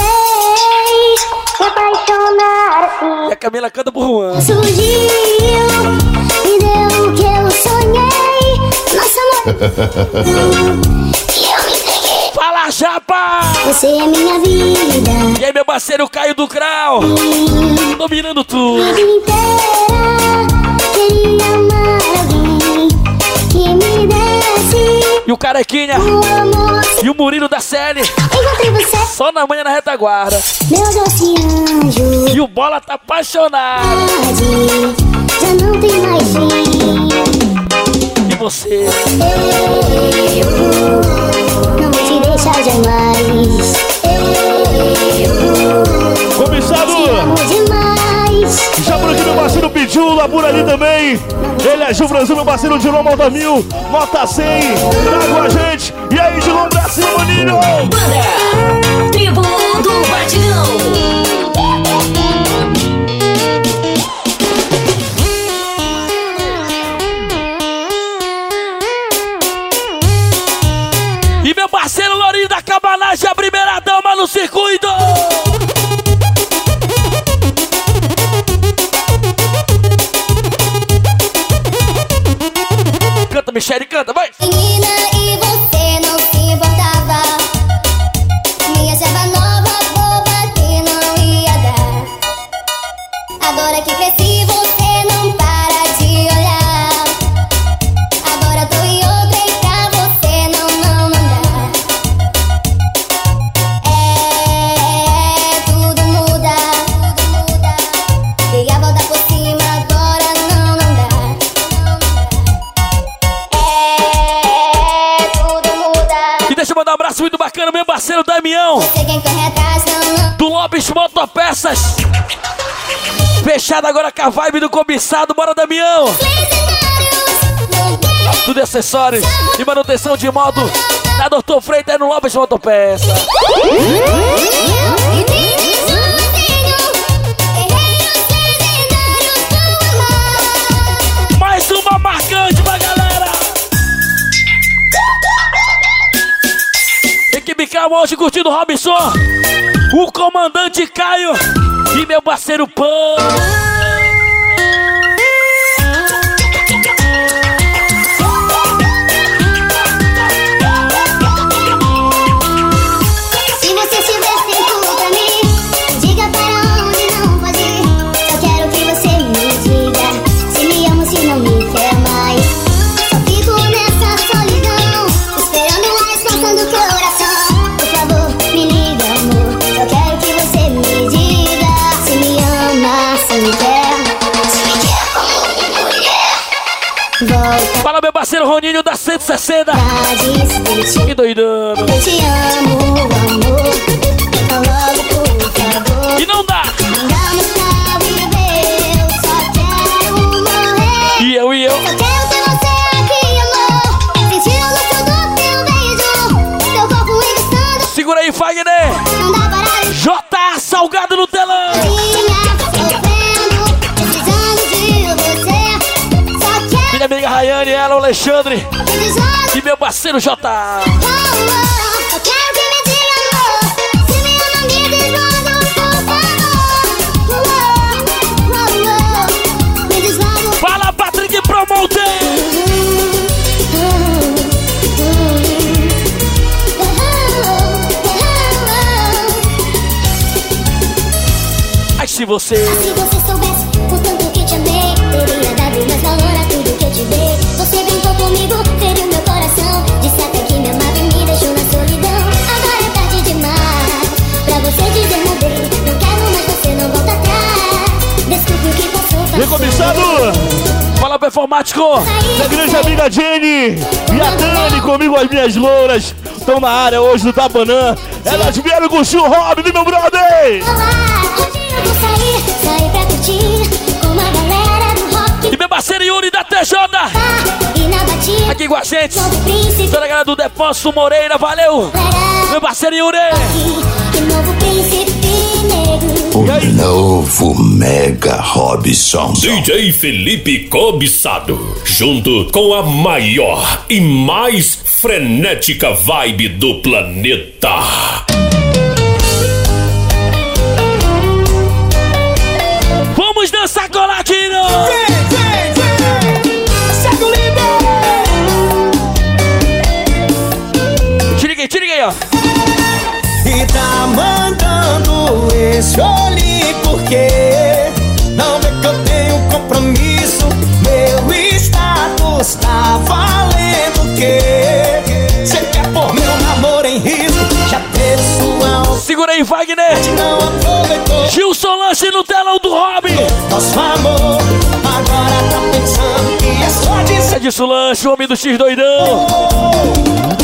me apaixonar assim. E a Camila canta pro Juan. Surgiu, me deu o que eu sonhei. Nossa, amor. Fala, chapa! Você é minha vida. E aí, meu parceiro Caio do Crau? Dominando tudo. A vida inteira queria amar alguém que me desse E o Carequinha. E o Murilo da série. Só na manhã na retaguarda. meu doce anjo. E o Bola tá apaixonado. Já não tem mais fim. E você? Eu não vou te deixar jamais. Eu Comissário! Já por ali também. Ele é Gil Brasil, meu parceiro Dilon Malta Mil, nota 100. Tá com a gente. E aí, Dilon Brasil, maninho. Banda Tribo do Batidão. E meu parceiro Lourinho da Cabanagem, a primeira dama no circuito. Michele, canta, vai. Menina, quem corre atrás, não. Do Lopes Motopeças. Fechado agora com a vibe do cobiçado, bora Damião. Tudo acessórios e manutenção de modo da Doutor Freitas é no Lopes Motopeças. Equipe Calma hoje curtindo o Robson, o comandante Caio e meu parceiro Pan. Parceiro Roninho da 160. pra discutir. Que doidando. Eu te amo, amor. Oh, oh, oh. Me diz logo. Fala, Patrick Promoter. Ai, se você. Cobiçado. Fala, performático. Minha grande amiga Jenny e a Dani comigo, as minhas louras. Estão na área hoje do Tapanã. Elas vieram com o Tio Rob, meu brother. E meu parceiro Yuri da TJ. Aqui com a gente. Toda a galera do Depósito Moreira, valeu. Meu parceiro Yuri. O novo Mega Robson. DJ Felipe Cobiçado. Junto com a maior e mais frenética vibe do planeta. Olhe porque não vê que eu tenho compromisso. Meu status tá valendo o quê? Cê quer pôr meu namoro em risco? Já teve sua Segura aí, Wagner. Gilson Lanche no telão do Hobby. nosso amor. Agora tá pensando que é só dizer Edson Lanche, o homem do X doidão.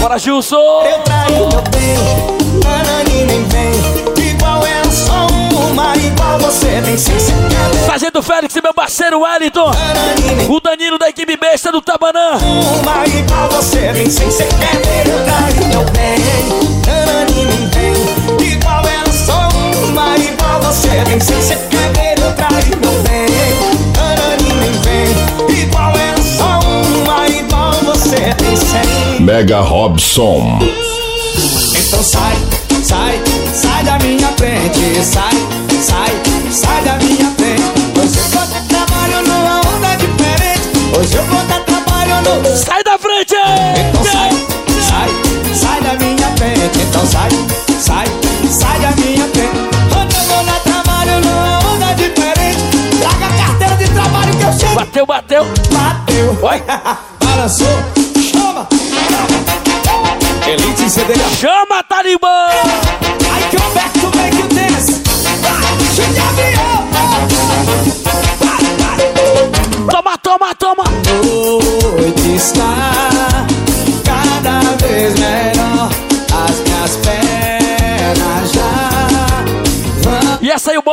Bora, Gilson. eu traí meu bem. Nanani nem vem. Uma. Igual você tem sem Sargento Félix e meu parceiro Wellington. O Danilo da equipe besta do Tabanã. Uma igual você vem sem eu trair meu bem. Igual ela só uma igual você vem sem trair meu bem. Igual ela só uma igual você vem sem. Mega Robson. Então sai, sai, sai da minha frente, sai, sai, da minha frente. Hoje eu vou dar trabalho numa onda diferente. Hoje eu vou dar trabalho no. Sai da frente! Então sai, sai, sai da minha frente. Então sai, sai, sai da minha frente. Hoje eu vou dar trabalho numa onda diferente. Traga a carteira de trabalho que eu chego. Bateu, bateu. Bateu. Oi. (laughs) Balançou. Chama. Elite CDH. Chama, Talibã!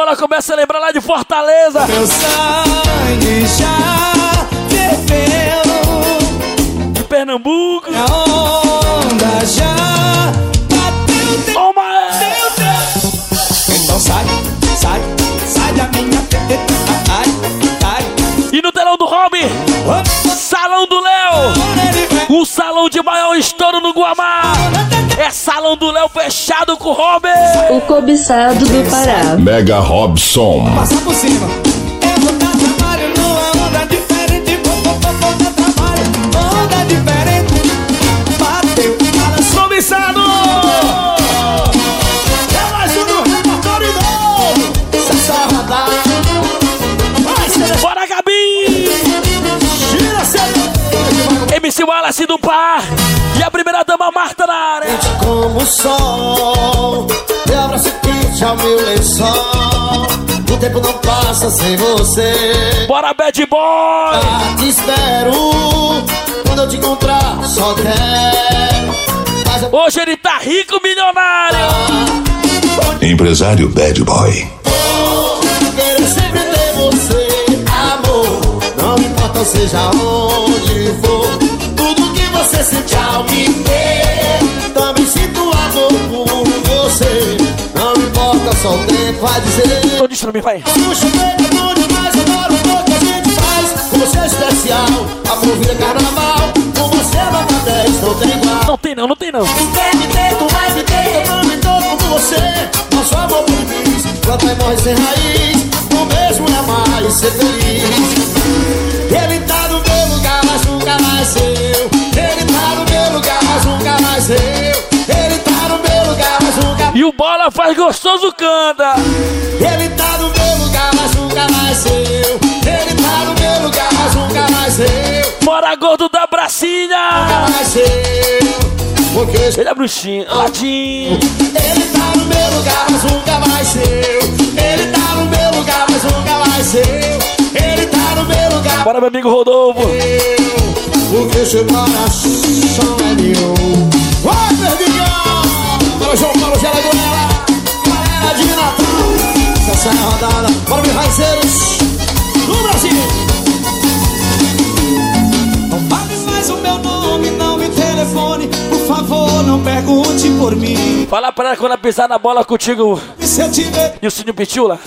E bola começa a lembrar lá de Fortaleza. Meu sangue já É Salão do Léo fechado com o Robin. O cobiçado do Pará. Mega Robson. Passar por cima. Vou dar trabalho numa onda diferente. Vou, vou, vou, vou dar trabalho. Onda diferente. Como o sol, meu abraço quente ao meu lençol. O tempo não passa sem você. Bora, Bad Boy! Ah, te espero. Quando eu te encontrar, só quero. Eu Hoje ele tá rico, milionário. Empresário Bad Boy. quero sempre ter você, amor. Não importa seja onde for. Tudo que você sente ao me ver. Só o tempo vai dizer. Tô mim, vai. O peito, é bom demais, adoro o pouco a gente faz. Você é especial, amor vira carnaval. Com você nota 10, não tem igual. Não tem não, não tem não. Quer me ter, tu vai me ter, eu também tô com você. Nosso amor feliz, planta e morre sem raiz. O mesmo é mais ser feliz. Ele tá no meu lugar, mas nunca vai ser E o Bola faz gostoso canta. ele tá no meu lugar, mas nunca vai ser eu. Ele tá no meu lugar, mas nunca vai ser eu. Bora, gordo da bracinha. Nunca vai ser eu. Porque Ele é bruxinho, ladinho. ele tá no meu lugar, mas nunca vai ser eu. Ele tá no meu lugar, mas nunca vai ser eu. Ele tá no meu lugar, Bora, meu amigo Rodolfo. porque seu coração é meu. Vai, Verdinho! João Paulo Gelagoela. Galera de Natal. Essa é a rodada. Bora, meus raizeiros. No Brasil. Não fale mais o meu nome, não me telefone. Por favor, não pergunte por mim. Fala pra ela quando ela pisar na bola contigo. E se eu E o Sininho Pitula.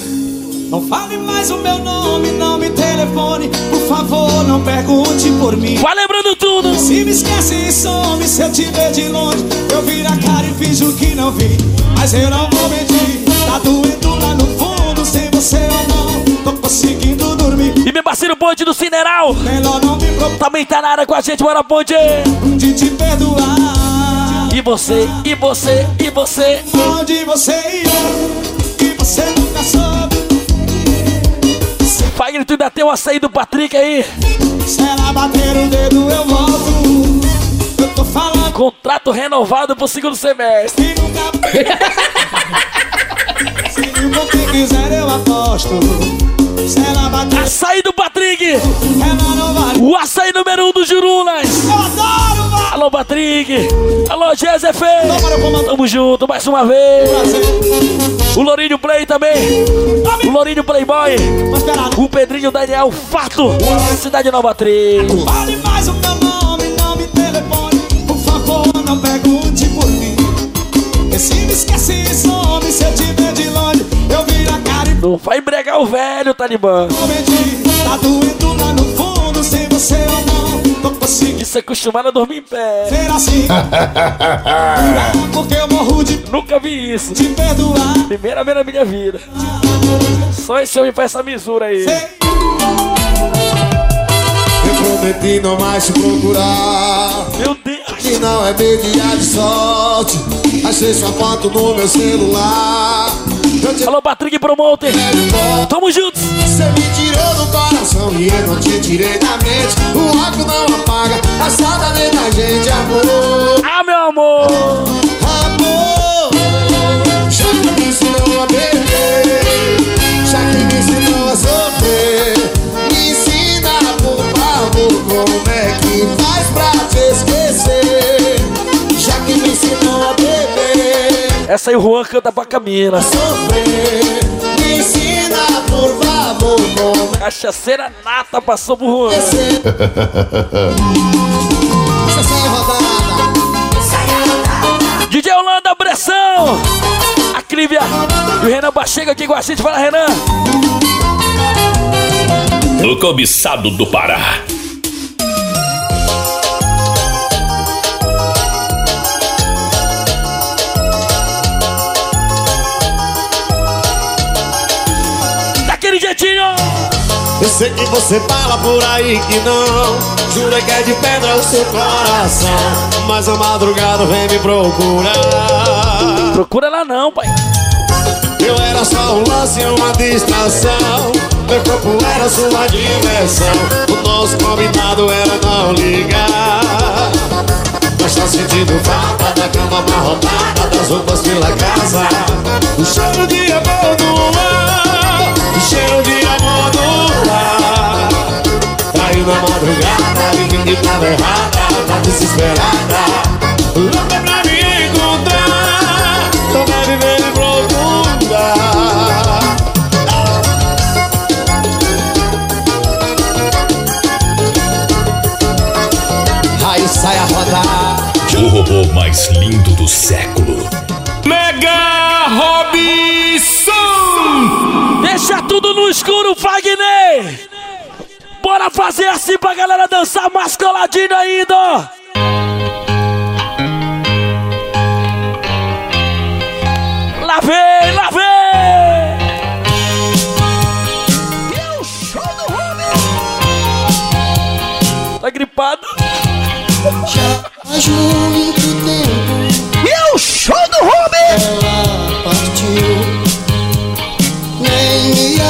não fale mais o meu nome, não me telefone. Por favor, não pergunte por mim. Vai lembrando tudo. Se me esquece e some, se eu te ver de longe, eu viro a cara e finjo que não vi. Mas eu não vou mentir, tá doendo lá no fundo, sem você eu não tô conseguindo dormir. E meu parceiro Ponte do Cineral. Melhor não me preocupar Também tá na área com a gente, bora Ponte. de te perdoar. E você, e você, e você. Onde você ia, e você nunca soube. Pai, tu ainda tem o açaí do Patrick aí. Se ela bater o dedo, eu volto. Contrato renovado pro segundo semestre. que nunca. (laughs) Se você quiser, eu aposto. Se ela bater, Açaí do Patrick. vale. O açaí número um do Jurulas. Eu adoro. Alô, Patrick. Alô, Joseph. Tamo junto mais uma vez. O Lourinho Play também. O Lourinho Playboy. O Pedrinho Daniel Fato. Cidade Nova 3. Fale mais o pergunte por mim. E se me esquece, some se eu te ver de longe. Eu viro a cara e Não vai bregar o velho, Talibã. Tá doendo lá no fundo, sem você eu não tô conseguindo Isso é acostumado a dormir em pé. ser assim. (laughs) Porque eu morro de Nunca vi isso. te perdoar. Primeira vez na minha vida. Só esse homem faz essa misura aí. Eu prometi não mais te procurar. Meu Deus. Que não é meu dia de sorte. Achei sua foto no meu celular. Te Alô, Patrick Promoter. Tamo juntos. Você me tirou do coração e eu não te tirei da mente. O óculos não apaga a saudade da gente, amor. Ah, meu amor. Amor, já que me ensinou a beber, já que me ensinou a sofrer, Essa aí o Juan canta pra Camila. sofrer, me ensina, por favor, Cachaceira nata passou pro Juan. DJ Holanda, pressão. A Clívia e o Renan Bachega aqui com a gente. Fala, Renan. O cobiçado do Pará. Sei que você fala por aí que não. Jura que é de pedra o seu coração Mas a madrugada vem me procurar. Procura lá não, pai. Eu era só um lance, uma distração. Meu corpo era sua diversão. O nosso combinado era não ligar. Mas tá sentindo falta da cama amarrotada Das roupas pela casa. O cheiro de amor no ar O cheiro de amor no ar Caiu na madrugada, ninguém tava errada Tá desesperada Louca pra me encontrar Tô vai viver me procurar Aí sai a rodar O robô mais lindo do século. Mega Robson! Deixa tudo no escuro. Bora fazer assim pra galera dançar mais coladinho ainda. Lá vem, lá vem. Tá gripado? Faz muito tempo E o show do Ruben? ela partiu Nem me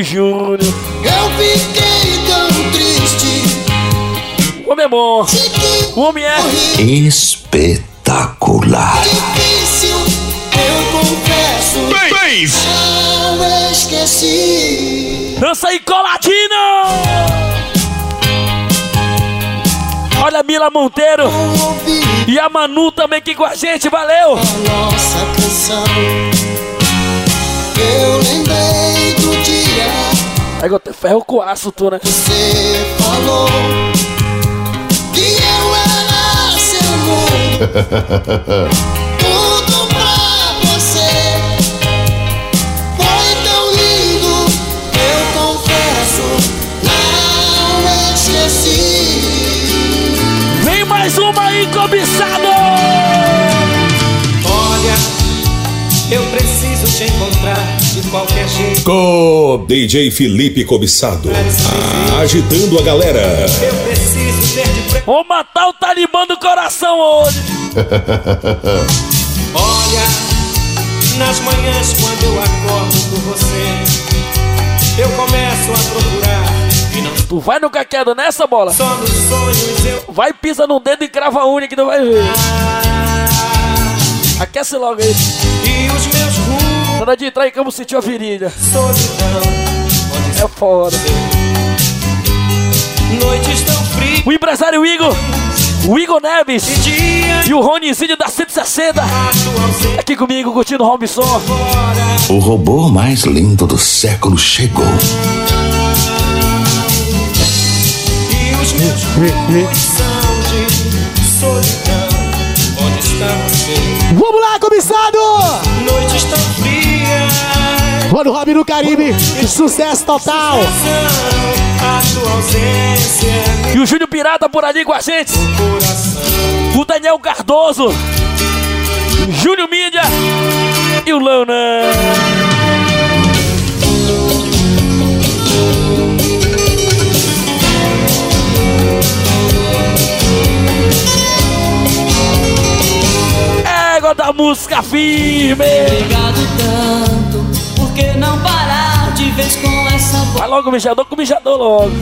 Ali Júnior. Eu fiquei tão triste O homem é bom. O homem é. Espetacular. Difícil, eu confesso Não esqueci Dança aí, coladinho! Olha a Mila Monteiro e a Manu também aqui com a gente, valeu! Nossa canção Eu lembrei do dia Aí eu te ferro com aço, tu, né? Você falou Que eu era seu mundo (laughs) qualquer jeito. Com DJ Felipe Cobiçado. Agitando a galera. Eu preciso ter de pre... Vou matar o talibã do coração hoje! (laughs) Olha, nas manhãs quando eu acordo por você, eu começo a procurar. E não Tu vai no caquedo nessa bola? só nos sonhos eu. Vai, pisa no dedo e crava a unha que tu vai ver. Aquece logo aí. E os meus rumos, Hora de entrar em campo sentiu a virilha. solidão. É foda. Noites tão frias. O empresário Igor, o Igor Neves e o Ronizinho da 160. Aqui comigo, curtindo o Robson. O robô mais lindo do século chegou. E os meus rumos são de solidão. Onde está você? Vamos lá, comissário! Noites tão frias. Mano, Robin no Caribe, sucesso total! E o Júnior Pirata por ali com a gente. O Daniel Cardoso. o Júnior Mídia. E o Lana. Égua da música firme. Obrigado tanto, por que não parar de vez com essa Vai logo, mijador, com o mijador logo.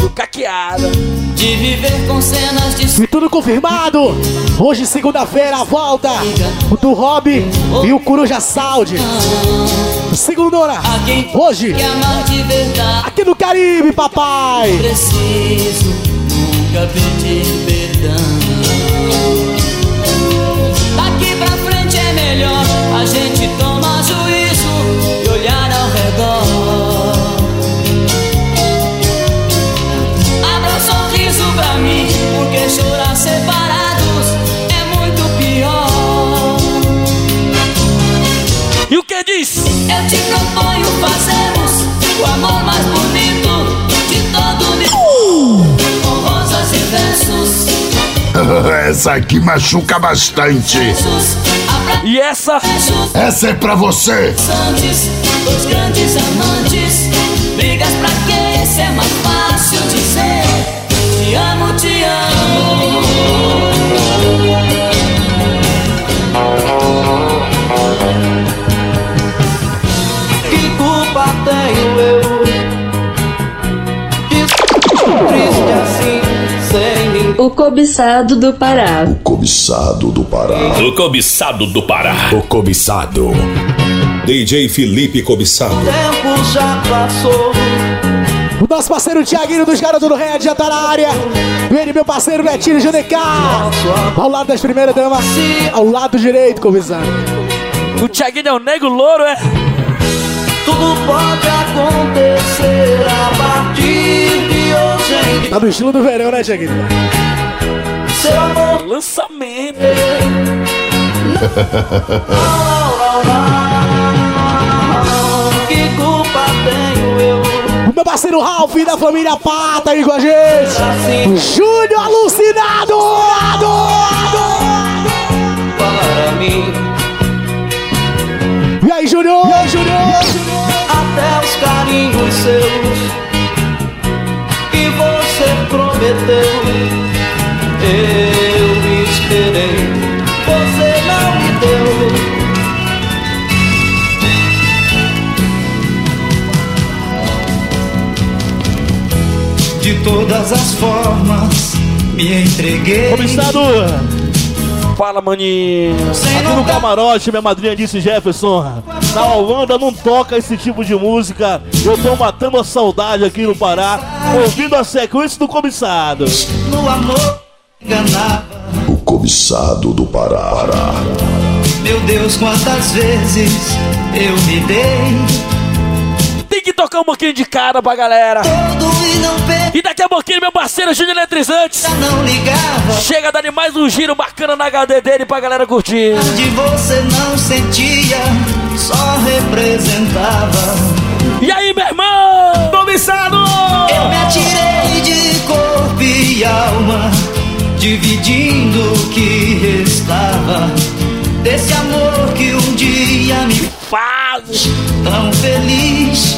Do caqueado. De viver com cenas de E tudo confirmado! Hoje, segunda-feira, a volta do Rob e o Coruja Saúde. Hoje, amar de verdade. aqui no Caribe, papai! Preciso nunca pedir perdão. Chorar separados é muito pior. E o que diz? Eu te proponho fazermos o amor mais bonito de todo o universo. Com rosas e versos. (laughs) Essa aqui machuca bastante. E essa? Essa é pra você. Santos, dois grandes amantes. Brigas pra quê? Isso é mais fácil dizer. Te amo, te O cobiçado do Pará. Cobiçado do Pará. O cobiçado do Pará. O cobiçado. DJ Felipe Cobiçado. O tempo já passou. O nosso parceiro Tiaguinho dos Garotos do Red já tá na área. Ele, meu parceiro Betinho GDK. Ao lado das primeiras damas. Ao lado direito, comissário. O Thiaguinho é o nego louro, é? Tudo pode acontecer a partir de. Tá no estilo do verão, né, Tiaguinho? Seu amor. Lançamento. (laughs) Que culpa tenho eu? Meu parceiro Ralph da família Pata aí com a gente. Júnior alucinado! Para mim. E aí, Júnior? E aí, Júnior? Até os carinhos seus prometeu. Eu esperei, você não me deu. De todas as formas me entreguei. Comissário! Fala, maninho. Aqui no camarote, minha madrinha disse Jefferson. Na Holanda não toca esse tipo de música. Eu tô matando a saudade aqui no Pará, ouvindo a sequência do comissário. No amor enganava. O cobiçado do Pará. Meu Deus, quantas vezes eu me dei. Tocar um pouquinho de cara pra galera. Todo e não E daqui a pouquinho, meu parceiro Júnior Eletrizantes. Chega dando mais um giro bacana na HD dele pra galera curtir. De você não sentia, só representava. E aí, meu irmão? Comissário! Eu me atirei de corpo e alma, dividindo o que restava. Desse amor que um dia me faz tão feliz.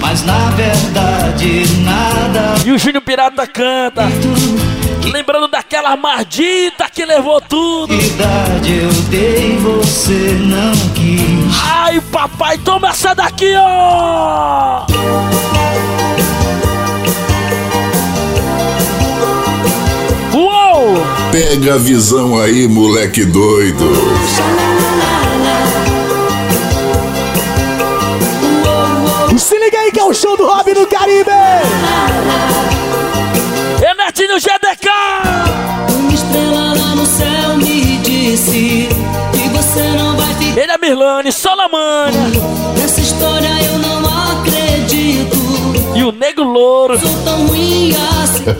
Mas na verdade nada. E o Júnior Pirata canta. Lembrando daquela mardita que levou tudo. Verdade eu dei, você não quis. Ai, papai, toma essa daqui, ó! Uou! Pega a visão aí, moleque doido. Se liga aí que é o show do Rob no Caribe! Gatinho GDK! Uma estrela lá no céu me disse que você não vai ficar. Ele é Mirlane, Solamania. Nessa história eu não acredito. E o Nego Louro. Sou tão ruim assim. (laughs)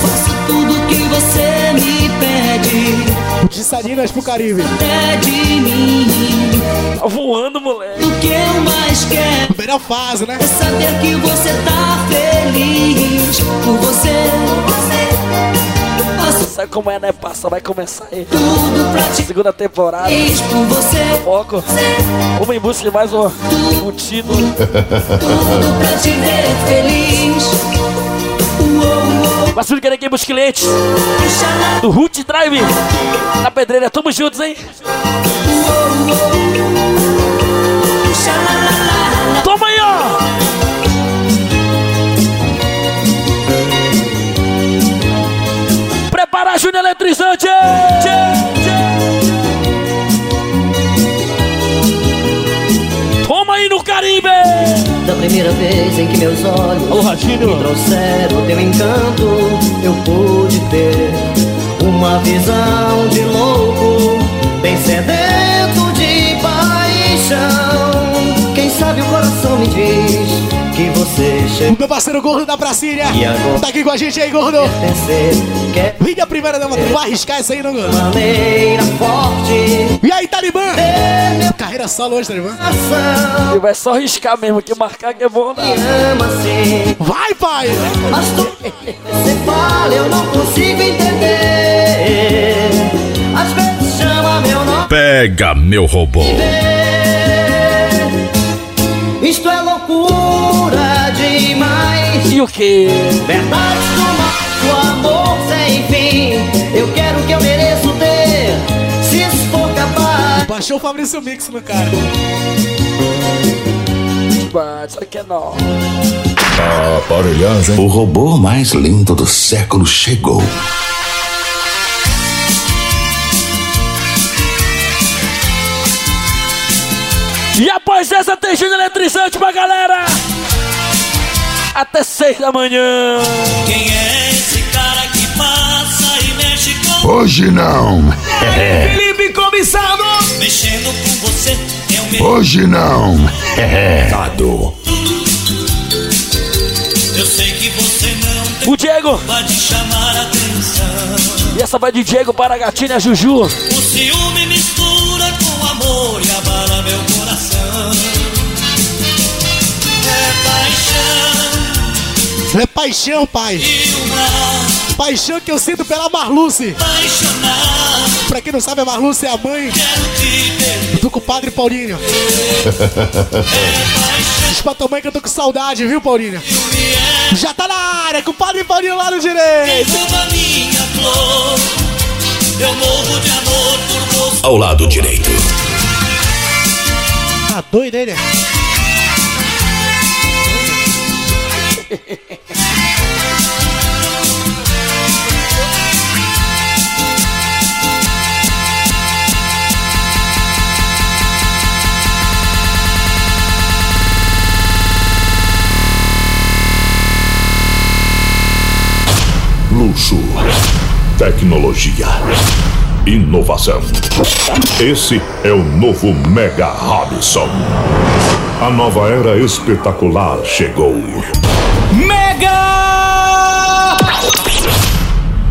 Faço tudo que você me pede. De Salinas pro Caribe. Até de mim. Tá voando, moleque. O que eu mais quero Melhor fase, né? é saber que você tá feliz por você. Faço Sabe como é, né, parça? Vai começar aí. tudo pra te Segunda temporada. por você. Foco. Vamos em busca de mais um, um título. Tudo pra te ver feliz. Querer aqui pros clientes do Root Drive na pedreira. Tamo juntos, hein? Toma aí, ó! Prepara a Júnior Eletrizante! No Caribe! Da primeira vez em que meus olhos Alô, me trouxeram teu encanto, eu pude ter uma visão de louco, bem sedento de paixão. O meu parceiro gordo da agora? Tá aqui com a gente aí, gordo. a vencer, quer Vinha a primeira dama, tu vai arriscar isso aí, não, gordo? E aí, Talibã? Carreira solo hoje, Talibã. Ele vai só riscar mesmo, que marcar que é bom, né? Vai, pai! Mas tu, você fala, eu não consigo entender. Às vezes chama meu nome. Pega, meu robô. Isto é loucura demais. E o que? Verdade do macho, amor sem fim. Eu quero o que eu mereço ter. Se isso for capaz. Baixou o Fabrício Mix no cara. Mas isso aqui é não. Aparelhagem. O robô mais lindo do século chegou. E após essa tem Júnior Eletrizante pra galera! Até seis da manhã! Quem é esse cara que passa e mexe com Hoje não. Felipe Comissado! Mexendo com você é o meu Hoje não. Dado. Eu sei que você não tem O Diego! pode chamar a atenção E essa vai de Diego para a gatinha Juju. O ciúme mistura com amor É paixão, pai. Paixão que eu sinto pela Marluce. Pra quem não sabe, a Marluce é a mãe Quero te ver do compadre Paulinho. (laughs) Diz pra tua mãe que eu tô com saudade, viu, Paulinho? Já tá na área, compadre Paulinho lá no direito. Ao lado direito. Tá doido, hein, né? Luxo. Tecnologia. Inovação. Esse é o novo Mega Robson. A nova era espetacular chegou.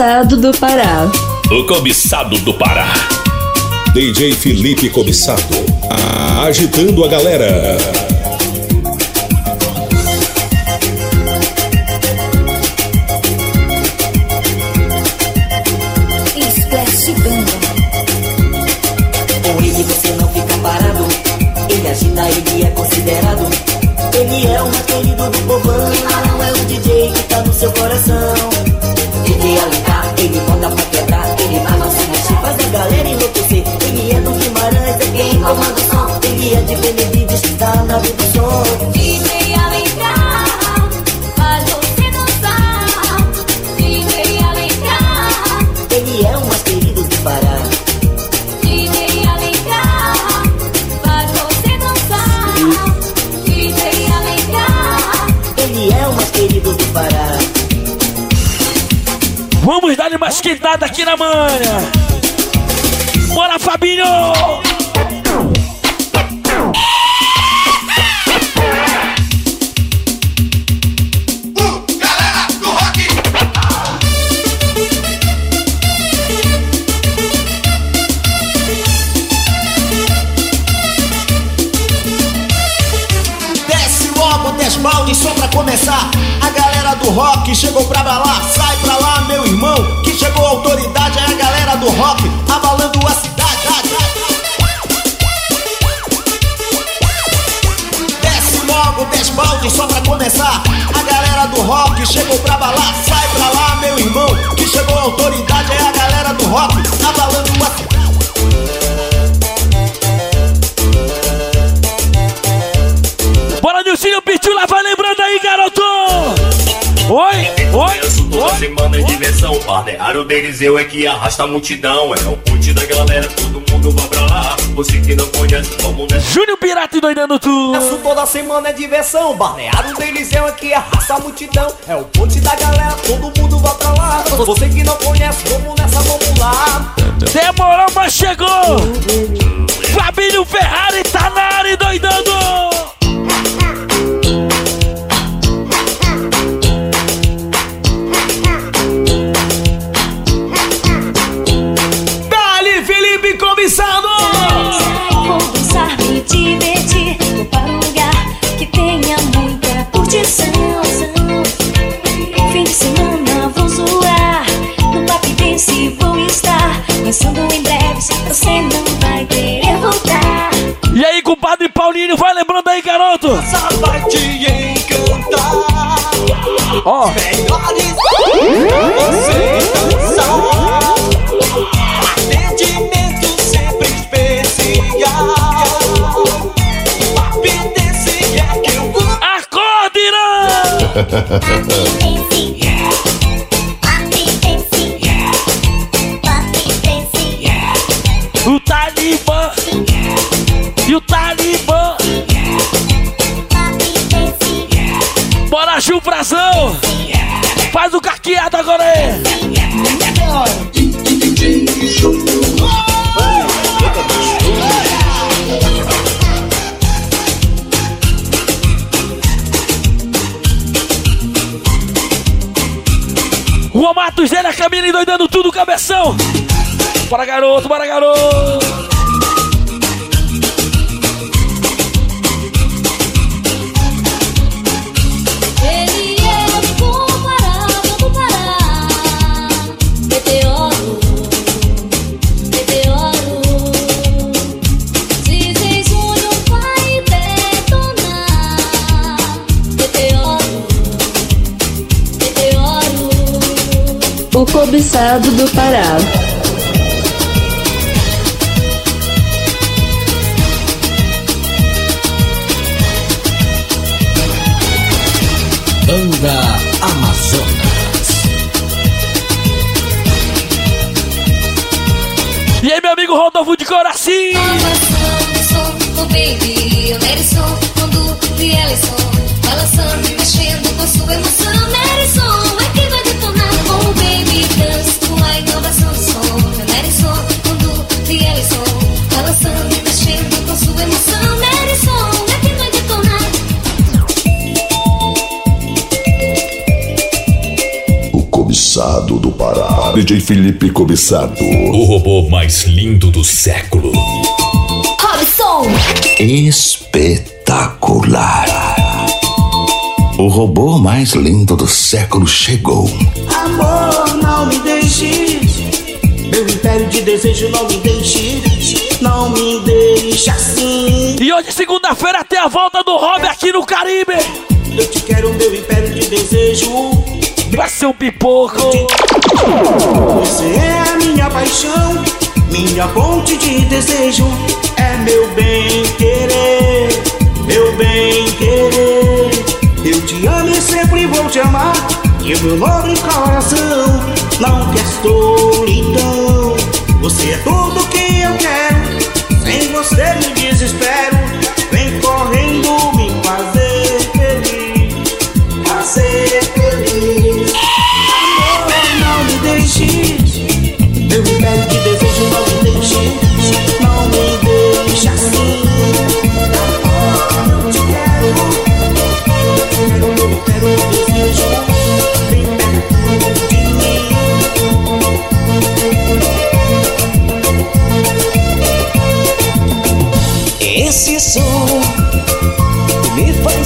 cobiçado do Pará. O cobiçado do Pará. DJ Felipe Cobiçado. Agitando a galera. Esquentada aqui na manha. Bora, Fabinho! Desce logo, desce balde só pra começar. A galera do rock chegou pra Balneário deles eu é que arrasta a multidão. É o ponte da galera, todo mundo vai pra lá. Você que não conhece, vamos nessa. Júnior Pirata e doidando tudo. Isso toda semana é diversão. Balneário do Eliseu aqui arrasta a multidão. É o ponte da galera, todo mundo vai pra lá. Você que não conhece, vamos nessa, vamos lá. Demorou, mas chegou! Fabinho Ferrari tá na área e doidando! Vai te encantar. Ó, Melhores você dançar. Atendimento sempre especial. É que eu vou. acorde, Irã! (laughs) Bora, Ju Frazão! Faz o caqueado agora aí! Rua Matos, Zélia Camila e doidando tudo, cabeção! Bora, garoto, bora, garoto! O cobiçado do Pará. Banda Amazonas. E aí, meu amigo Rodolfo de Coraci! O baby, o Nerisson, quando vi Ellison, balançando Do DJ Felipe Cobiçado. O robô mais lindo do século. Robson! Espetacular. O robô mais lindo do século chegou. Amor, não me deixe. Meu império de desejo, não me deixe. Não me deixe assim. E hoje, segunda-feira, tem a volta do Rob aqui no Caribe. Eu te quero, meu império de desejo. Um pipoco. Você é a minha paixão, minha ponte de desejo. É meu bem querer, meu bem querer. Eu te amo e sempre vou te amar. E o meu nobre coração não quer solidão. Você é tudo que eu quero. Sem você me desespero.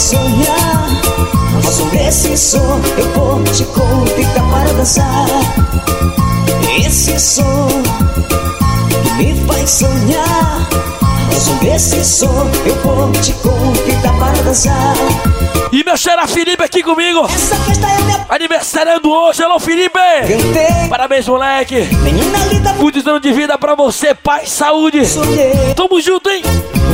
Me faz sonhar. Mas sobre esse som eu vou te convidar para dançar. Esse som que me faz sonhar. Esse som eu vou te convidar para dançar. E meu xará Felipe aqui comigo. Essa festa é minha Aniversariando hoje, alô Felipe! Cantei. Parabéns, moleque! menina linda. Muitos anos de vida pra você, paz, saúde! Sonhei. Tamo junto, hein?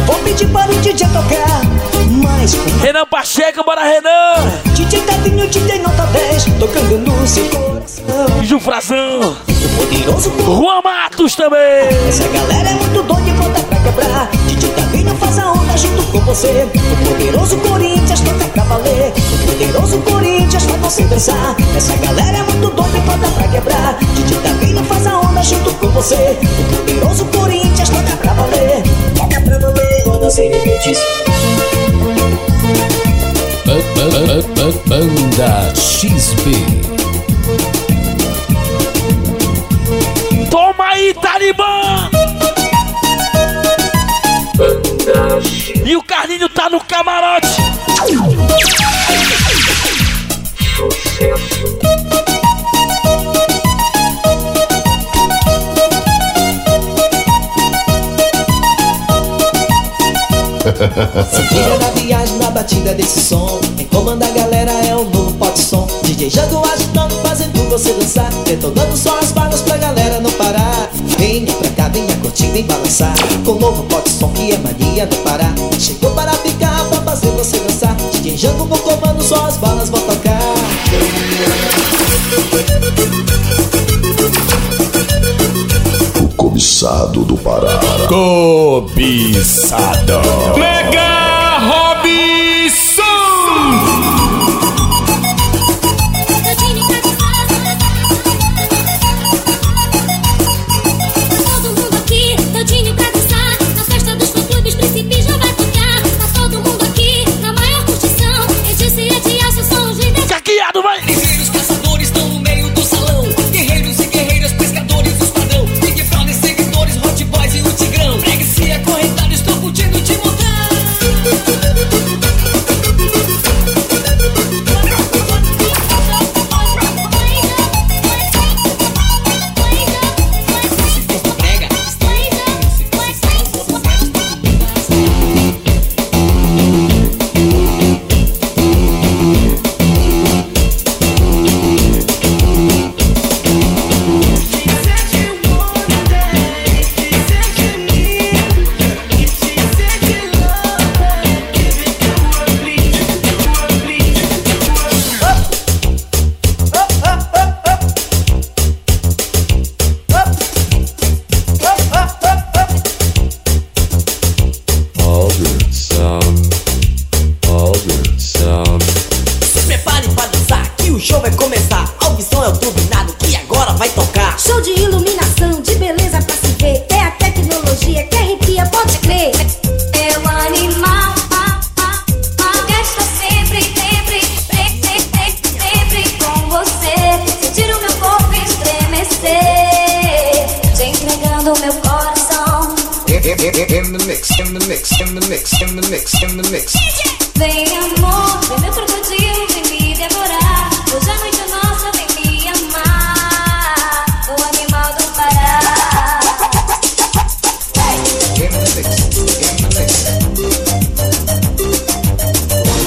Vou pedir para o DJ tocar. Com Renan Pacheco, bora Renan! DJ Tavinho, DJ Nota 10 Tocando no seu coração. Jufrazão! O poderoso Juan Matos também! Essa galera é muito doida e pronta pra quebrar. DJ Tavinho faz a onda junto com você. O poderoso Corinthians toca pra valer. O poderoso Corinthians faz você dançar Essa galera é muito doida e pronta pra quebrar. DJ Tavinho faz a onda junto com você. O poderoso Corinthians toca pra valer. Toca pra valer, onda sem limites Banda XB. Toma aí, Talibã! E o Carlinho tá no camarote! Seguindo na viagem, na batida desse som Quem comanda a galera é o novo pop som. DJ Jango agitando, fazendo você dançar Detonando só as balas pra galera não parar. Venha pra cá, venha curtir, vem balançar Com o novo pop som que é mania no Pará Chegou para ficar, pra fazer você dançar. DJ Jango no comando, só as balas vão tocar cobiçado do Pará. Cobiçado. Mega Robson!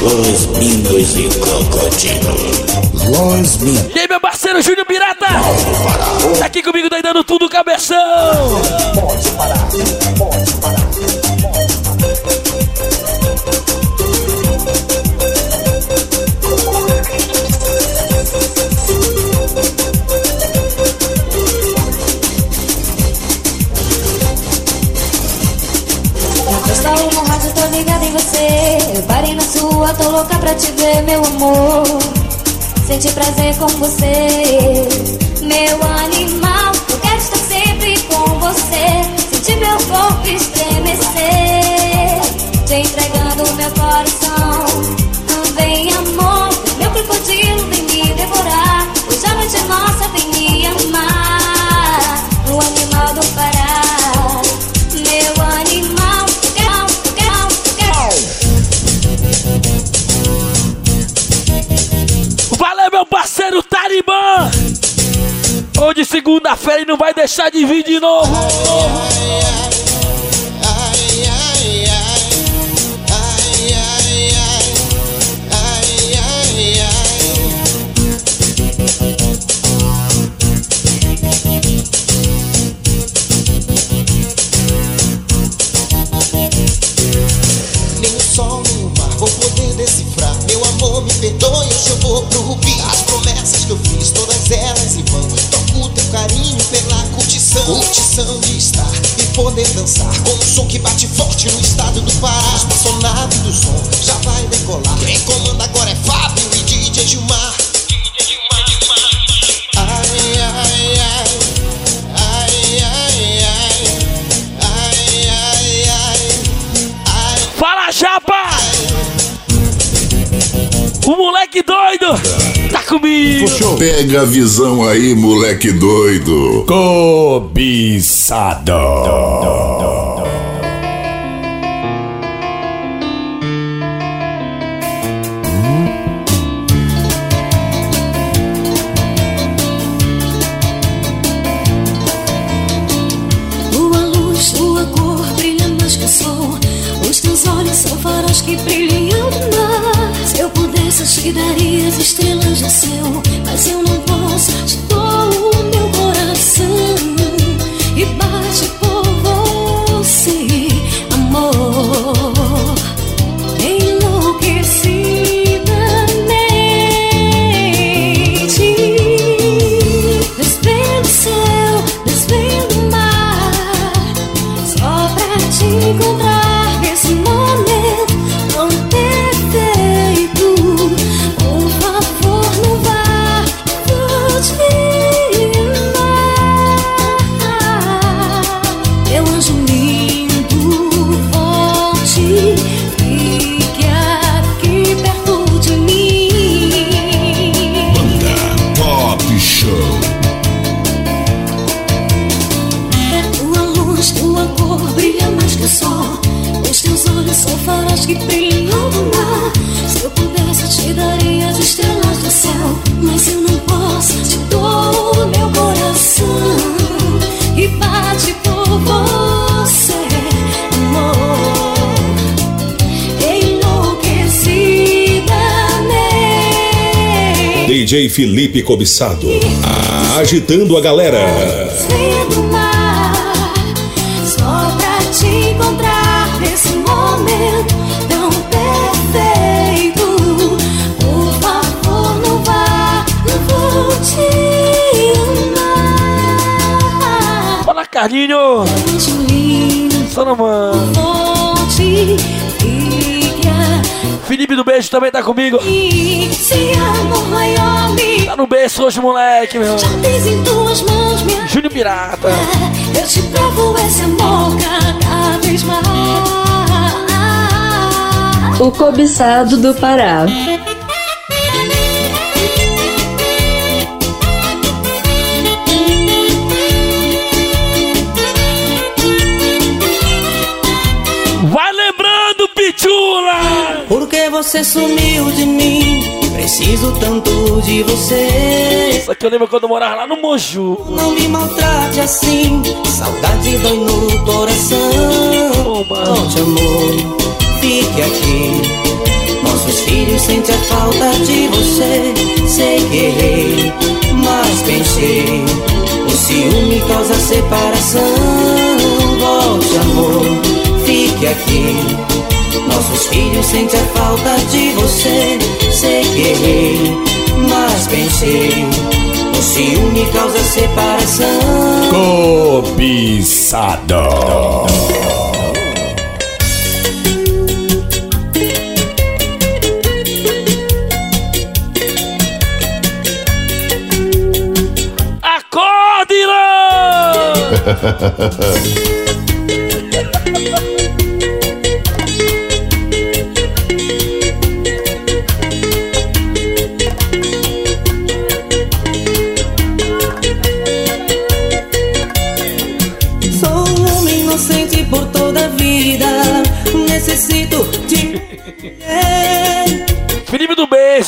Os Mingos e Crocodilo. Los Mingos. E aí, meu parceiro Júnior Pirata? Tá aqui comigo doidando tudo, cabeção! Pode parar, louca pra te ver, meu amor. Sentir prazer com você, meu animal. Eu quero estar sempre com você. Sentir meu corpo estremecer. Te entregando meu coração. Segunda-feira, e não vai deixar de vir de novo! Poder dançar. Com um som que bate forte no estado do Pará. A espaçonave do som já vai decolar. Quem comanda agora é Fábio e DJ Gilmar. Ai, ai, ai. Ai, ai, ai. Ai, ai, ai. Fala, Japa! O moleque doido tá comigo! Pega a visão aí, moleque doido. Cobiçado. Tua DJ Felipe Cobiçado. Agitando a galera. Desvendo o mar Só pra te encontrar nesse momento tão perfeito Por favor não vá, não vou te amar Fala, Carlinho! Anjo lindo, Salomão! volte, fique Felipe do Beijo também tá comigo! Tá no berço hoje, moleque, meu! já fiz em tuas mãos minha Júnior Pirata! Eu te provo esse amor cada vez mais O cobiçado do Pará. Você sumiu de mim? Preciso tanto de você. Isso aqui eu lembro quando eu morava lá no Moju. Não me maltrate assim, saudade dói no coração. Volte, amor, fique aqui. Nossos filhos sentem a falta de você. Sei que errei, mas pensei. O ciúme causa separação. Volte, amor, fique aqui. Nossos filhos sentem a falta de você. Sei que errei, mas pensei. O ciúme causa separação. Cobiçado. (laughs)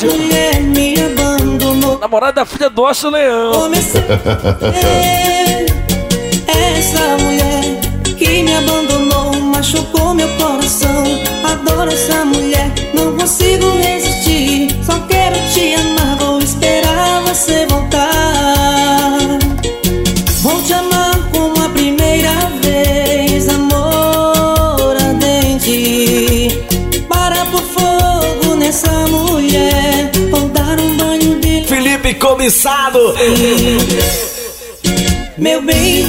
Beijo. Mulher me abandonou. Namorada da filha do Osso Leão. Comecei essa mulher que me abandonou, machucou meu coração. Adoro essa mulher, não consigo resistir. Só quero te amar, vou esperar você voltar. Vou te amar como a primeira vez, amor ardente. Para por fogo nessa mulher, Comissado. meu bem,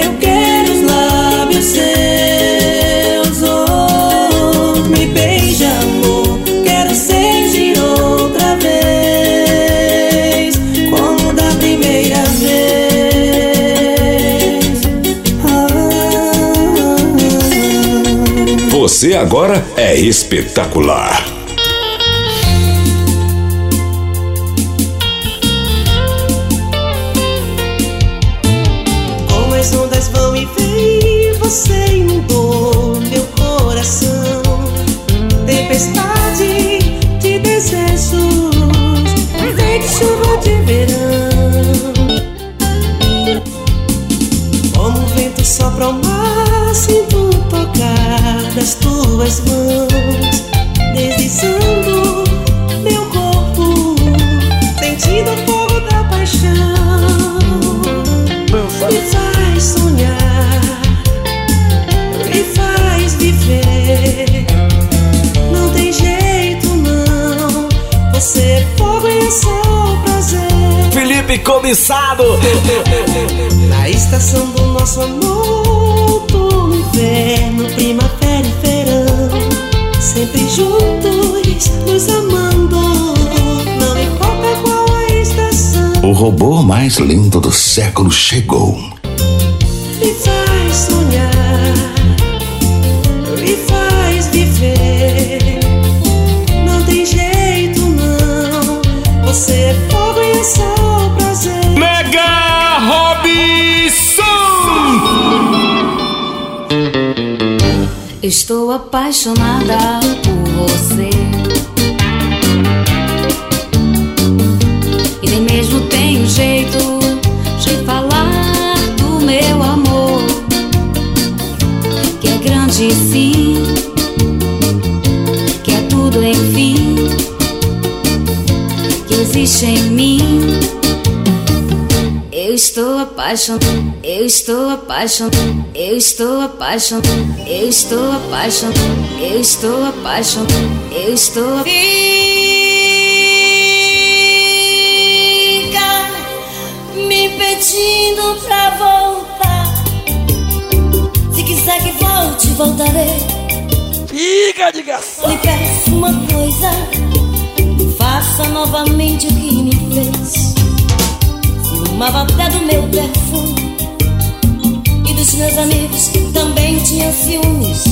eu quero os lábios seus. Oh, me beija, amor. Quero sentir outra vez, como da primeira vez. Você agora é espetacular. Comissado. Na estação do nosso amor, outono, inverno, primavera e verão. Sempre juntos, nos amando. Não importa qual a estação. O robô mais lindo do século chegou. Estou apaixonada por você. E nem mesmo tenho jeito de falar do meu amor. Que é grande sim, que é tudo enfim, que existe em mim. Eu estou apaixonada, eu estou apaixonada, eu estou apaixonada, eu estou apaixonada, eu estou apaixonada, eu estou Fica me pedindo pra voltar. Se quiser que volte, voltarei. Fica de garçom. Lhe peço uma coisa: faça novamente o que me fez. Ciumava até do meu perfume meus amigos também tinha ciúmes.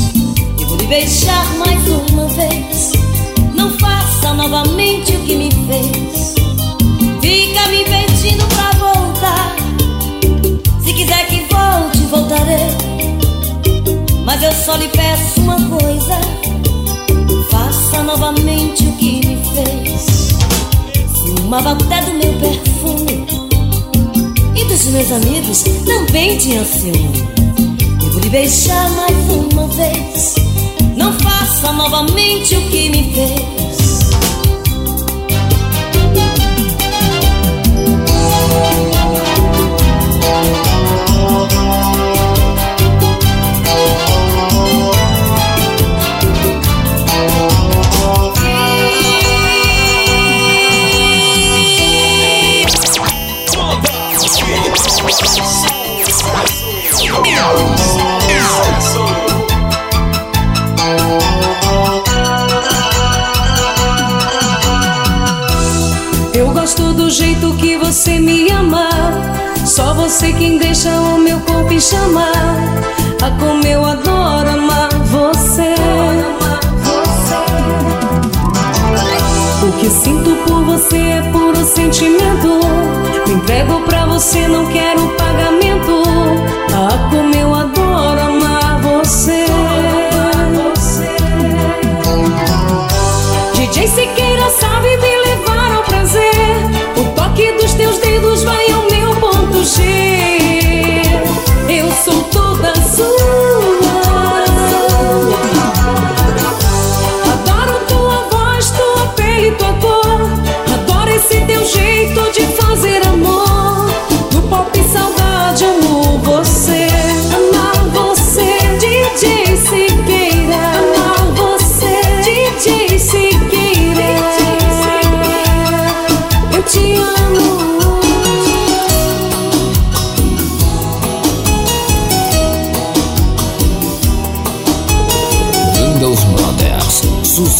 E vou lhe beijar mais uma vez. Não faça novamente o que me fez. Fica me pedindo pra voltar. Se quiser que volte, voltarei. Mas eu só lhe peço uma coisa: faça novamente o que me fez. Fumava até do meu perfume dos meus amigos também tinha ciúme. Eu vou lhe beijar mais uma vez. Não faça novamente o que me fez. Só você quem deixa o meu corpo em chamar. Ah, como eu adoro amar você. O que sinto por você é puro sentimento. Me entrego pra você, não quero pagamento. Ah, como eu adoro amar você. DJ Siqueira sabe me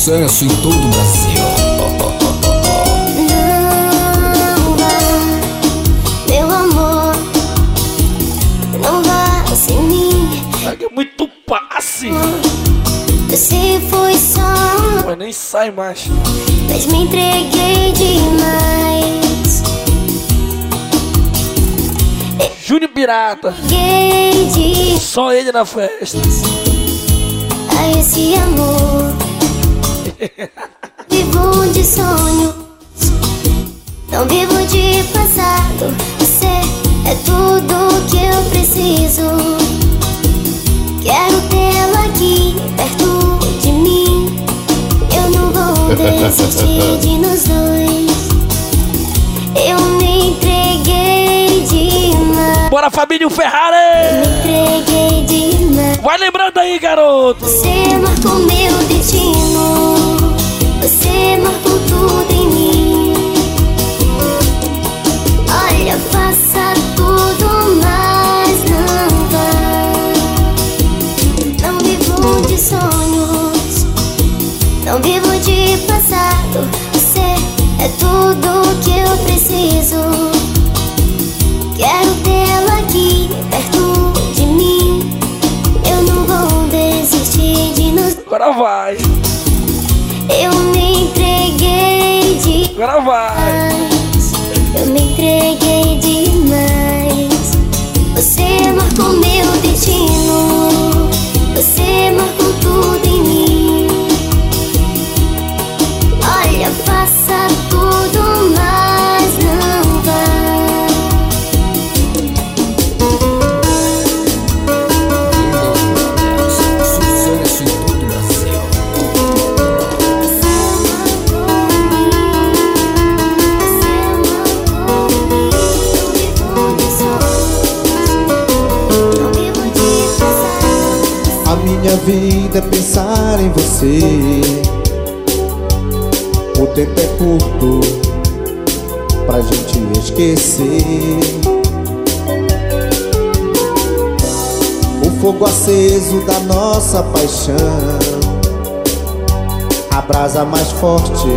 Sucesso em todo o Brasil. Não vá, meu amor, não vá sem mim. É muito passe. Você foi só, Mas nem sai mais. mas me entreguei demais. Júnior Pirata. De Só ele na festa. a esse amor. Vivo de sonhos, não vivo de passado. Você é tudo que eu preciso. Quero tê-lo aqui perto de mim. Eu não vou (laughs) desistir de nós dois. Eu me entreguei demais. Bora, Fabinho Ferrari! Me entreguei demais. Vai lembrando aí, garoto! Você marcou meu destino. Você marcou tudo em mim. Olha, faça tudo, mas não vá. Não vivo de sonhos. Não vivo de passado. Você é tudo que eu preciso. Agora vai! Eu me entreguei de. Agora vai! Vida é pensar em você. O tempo é curto pra gente esquecer. O fogo aceso da nossa paixão. A brasa mais forte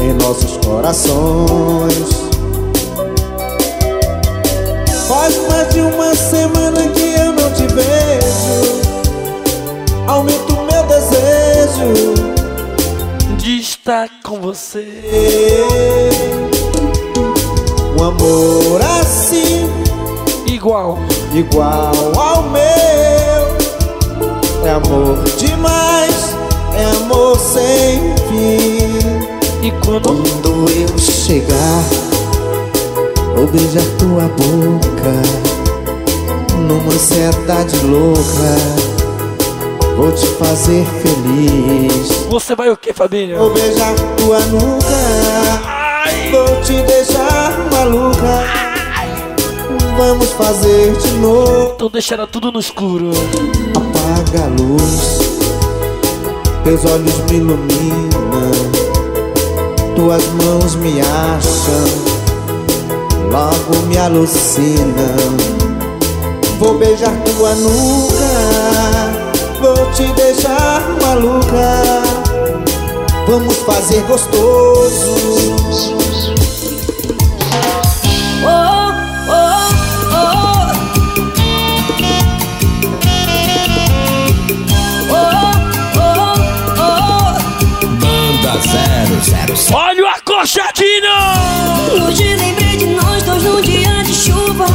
em nossos corações. Faz mais de uma semana que aumenta o meu desejo de estar com você. Um amor assim, igual, igual ao meu. É amor demais, é amor sem fim. E quando, quando eu chegar, vou beijar tua boca numa cidade louca Vou te fazer feliz. Você vai o que, Fabinho? Vou beijar tua nuca. Vou te deixar maluca. Vamos fazer de novo. Então deixa ela tudo no escuro. Apaga a luz. Teus olhos me iluminam. Tuas mãos me acham. Logo me alucinam. Vou beijar tua nuca. Vou te deixar maluca. Vamos fazer gostoso. Oh, oh, oh. Oh, oh, oh. Banda 007. Olha o acolchadinho! Hoje lembrei de nós dois num dia de chuva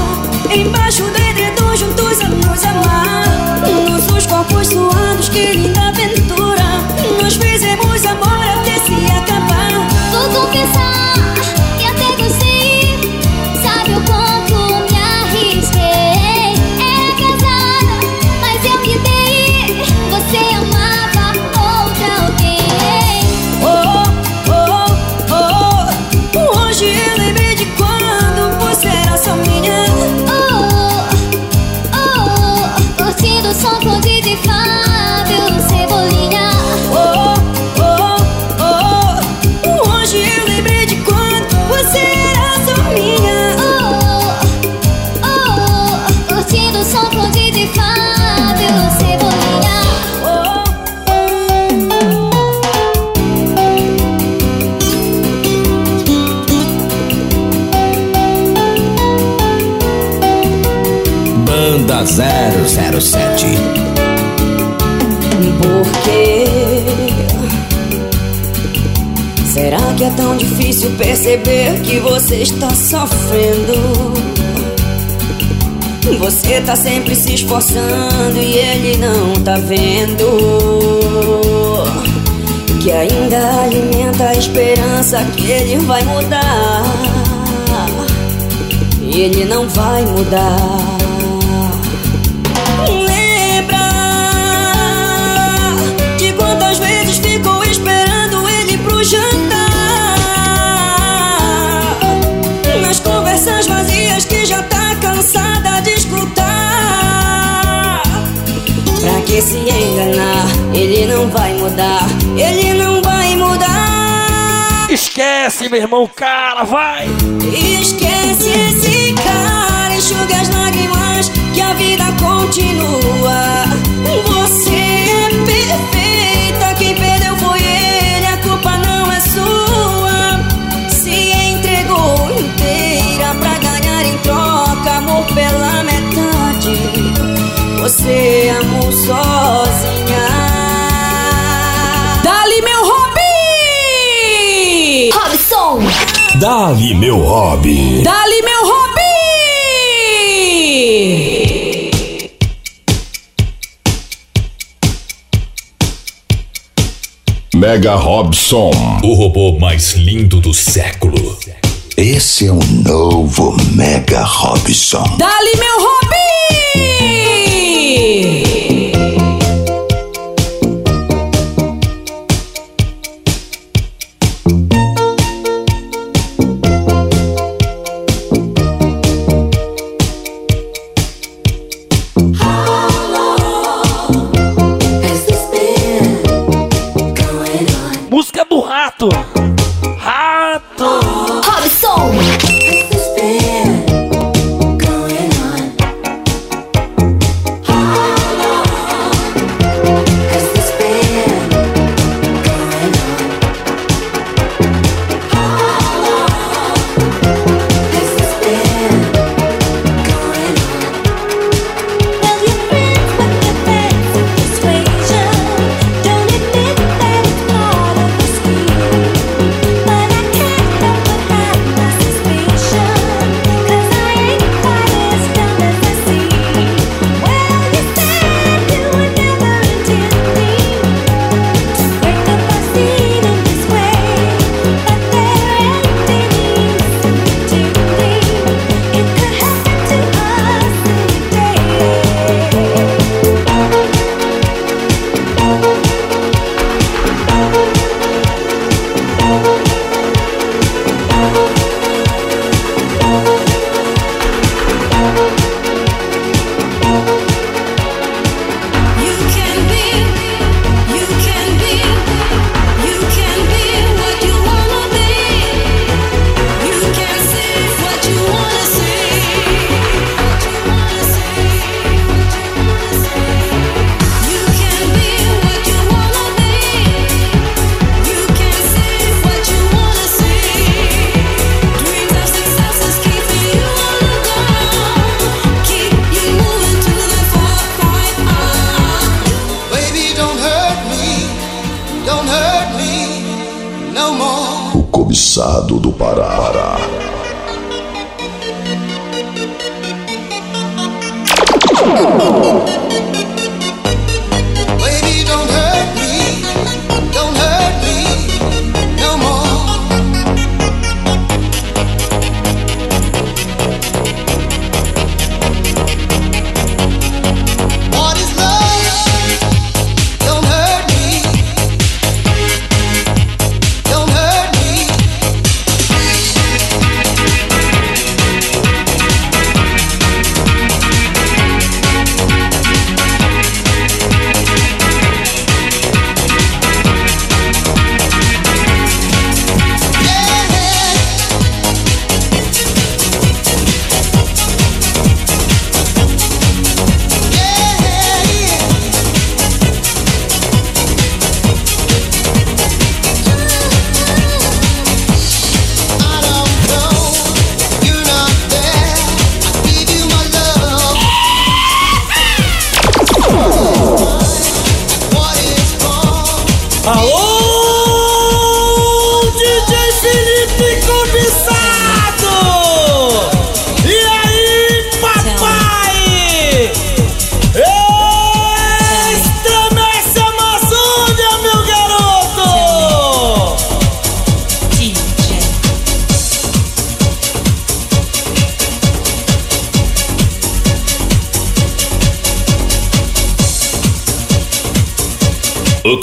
Embaixo do edredom juntos a nos amar Nossos corpos suados, que linda aventura. Nós fizemos amor até se acabar. Confessar que 007. Por quê? Será que é tão difícil perceber que você está sofrendo? Você tá sempre se esforçando e ele não tá vendo. Que ainda alimenta a esperança que ele vai mudar. E ele não vai mudar. Ele não vai mudar. Ele não vai mudar. Esquece, meu irmão, cara, vai! Esquece esse cara, enxuga as lágrimas que a vida continua. Você é perfeita, quem perdeu foi ele, a culpa não é sua. Se entregou inteira pra ganhar em troca amor pela metade. Você amou sozinha. Robson! Dali, meu hobby. Dali meu hobby! Mega Robson. O robô mais lindo do século. Esse é o novo Mega Robson. Dali meu hobby!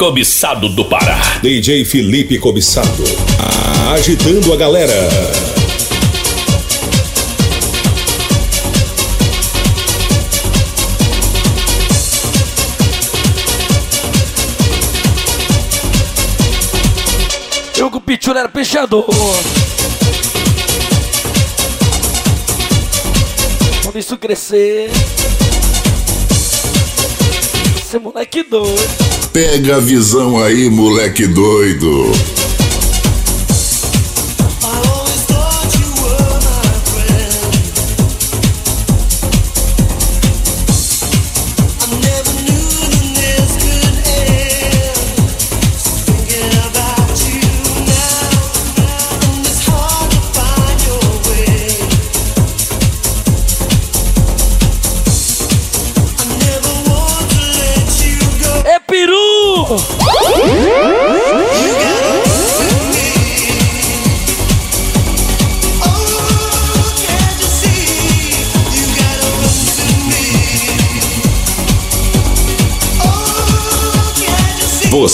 Cobiçado do Pará. DJ Felipe Cobiçado. Agitando a galera. Eu com o Pichula era peixador. Quando isso crescer. Esse moleque doido. Pega a visão aí, moleque doido.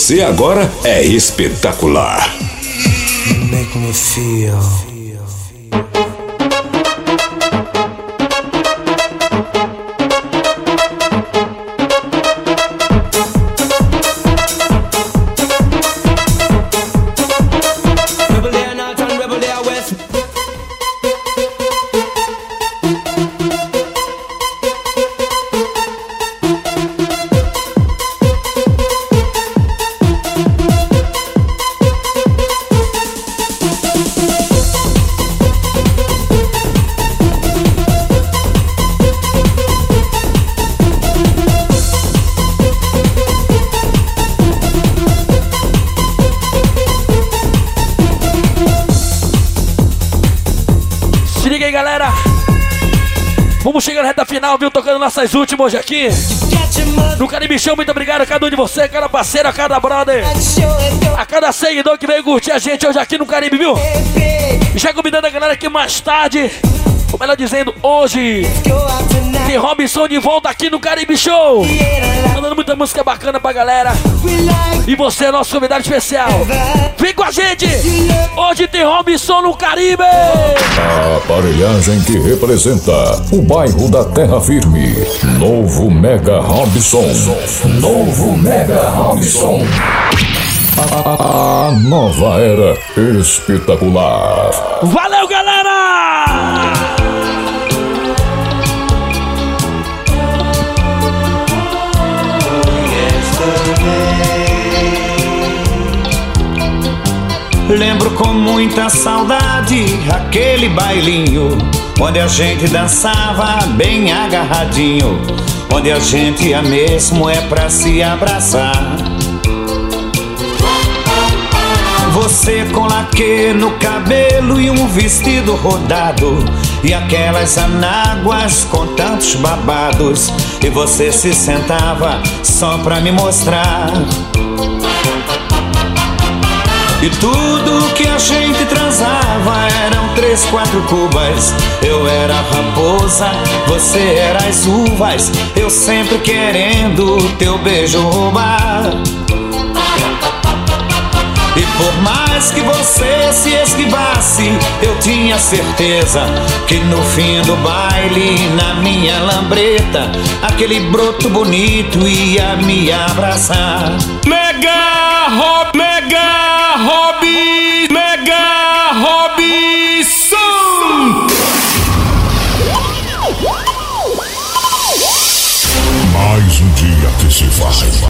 Você agora é espetacular. Make me feel. Nossas últimas hoje aqui. No Caribe Show, muito obrigado a cada um de você, a cada parceiro, a cada brother. A cada seguidor que veio curtir a gente hoje aqui no Caribe, viu? Já convidando a galera que mais tarde, ou melhor dizendo, hoje, tem Robinson de volta aqui no Caribe Show. Mandando muita música bacana pra galera. E você é nosso convidado especial. Vem com a gente! Hoje tem Robinson no Caribe! A aparelhagem que representa o bairro da Terra Firme. Novo Mega Robson. Novo Mega Robson. A, a nova era espetacular. Valeu, muita saudade aquele bailinho onde a gente dançava bem agarradinho, onde a gente ia mesmo é pra se abraçar. você com laque no cabelo e um vestido rodado. E aquelas anáguas com tantos babados. E você se sentava só pra me mostrar. E tudo que a gente transava eram três, quatro cubas. Eu era a raposa, você era as uvas. Eu sempre querendo teu beijo roubar. E por mais que você se esquivasse, eu tinha certeza que no fim do baile, na minha lambreta, aquele broto bonito ia me abraçar. Mega Mais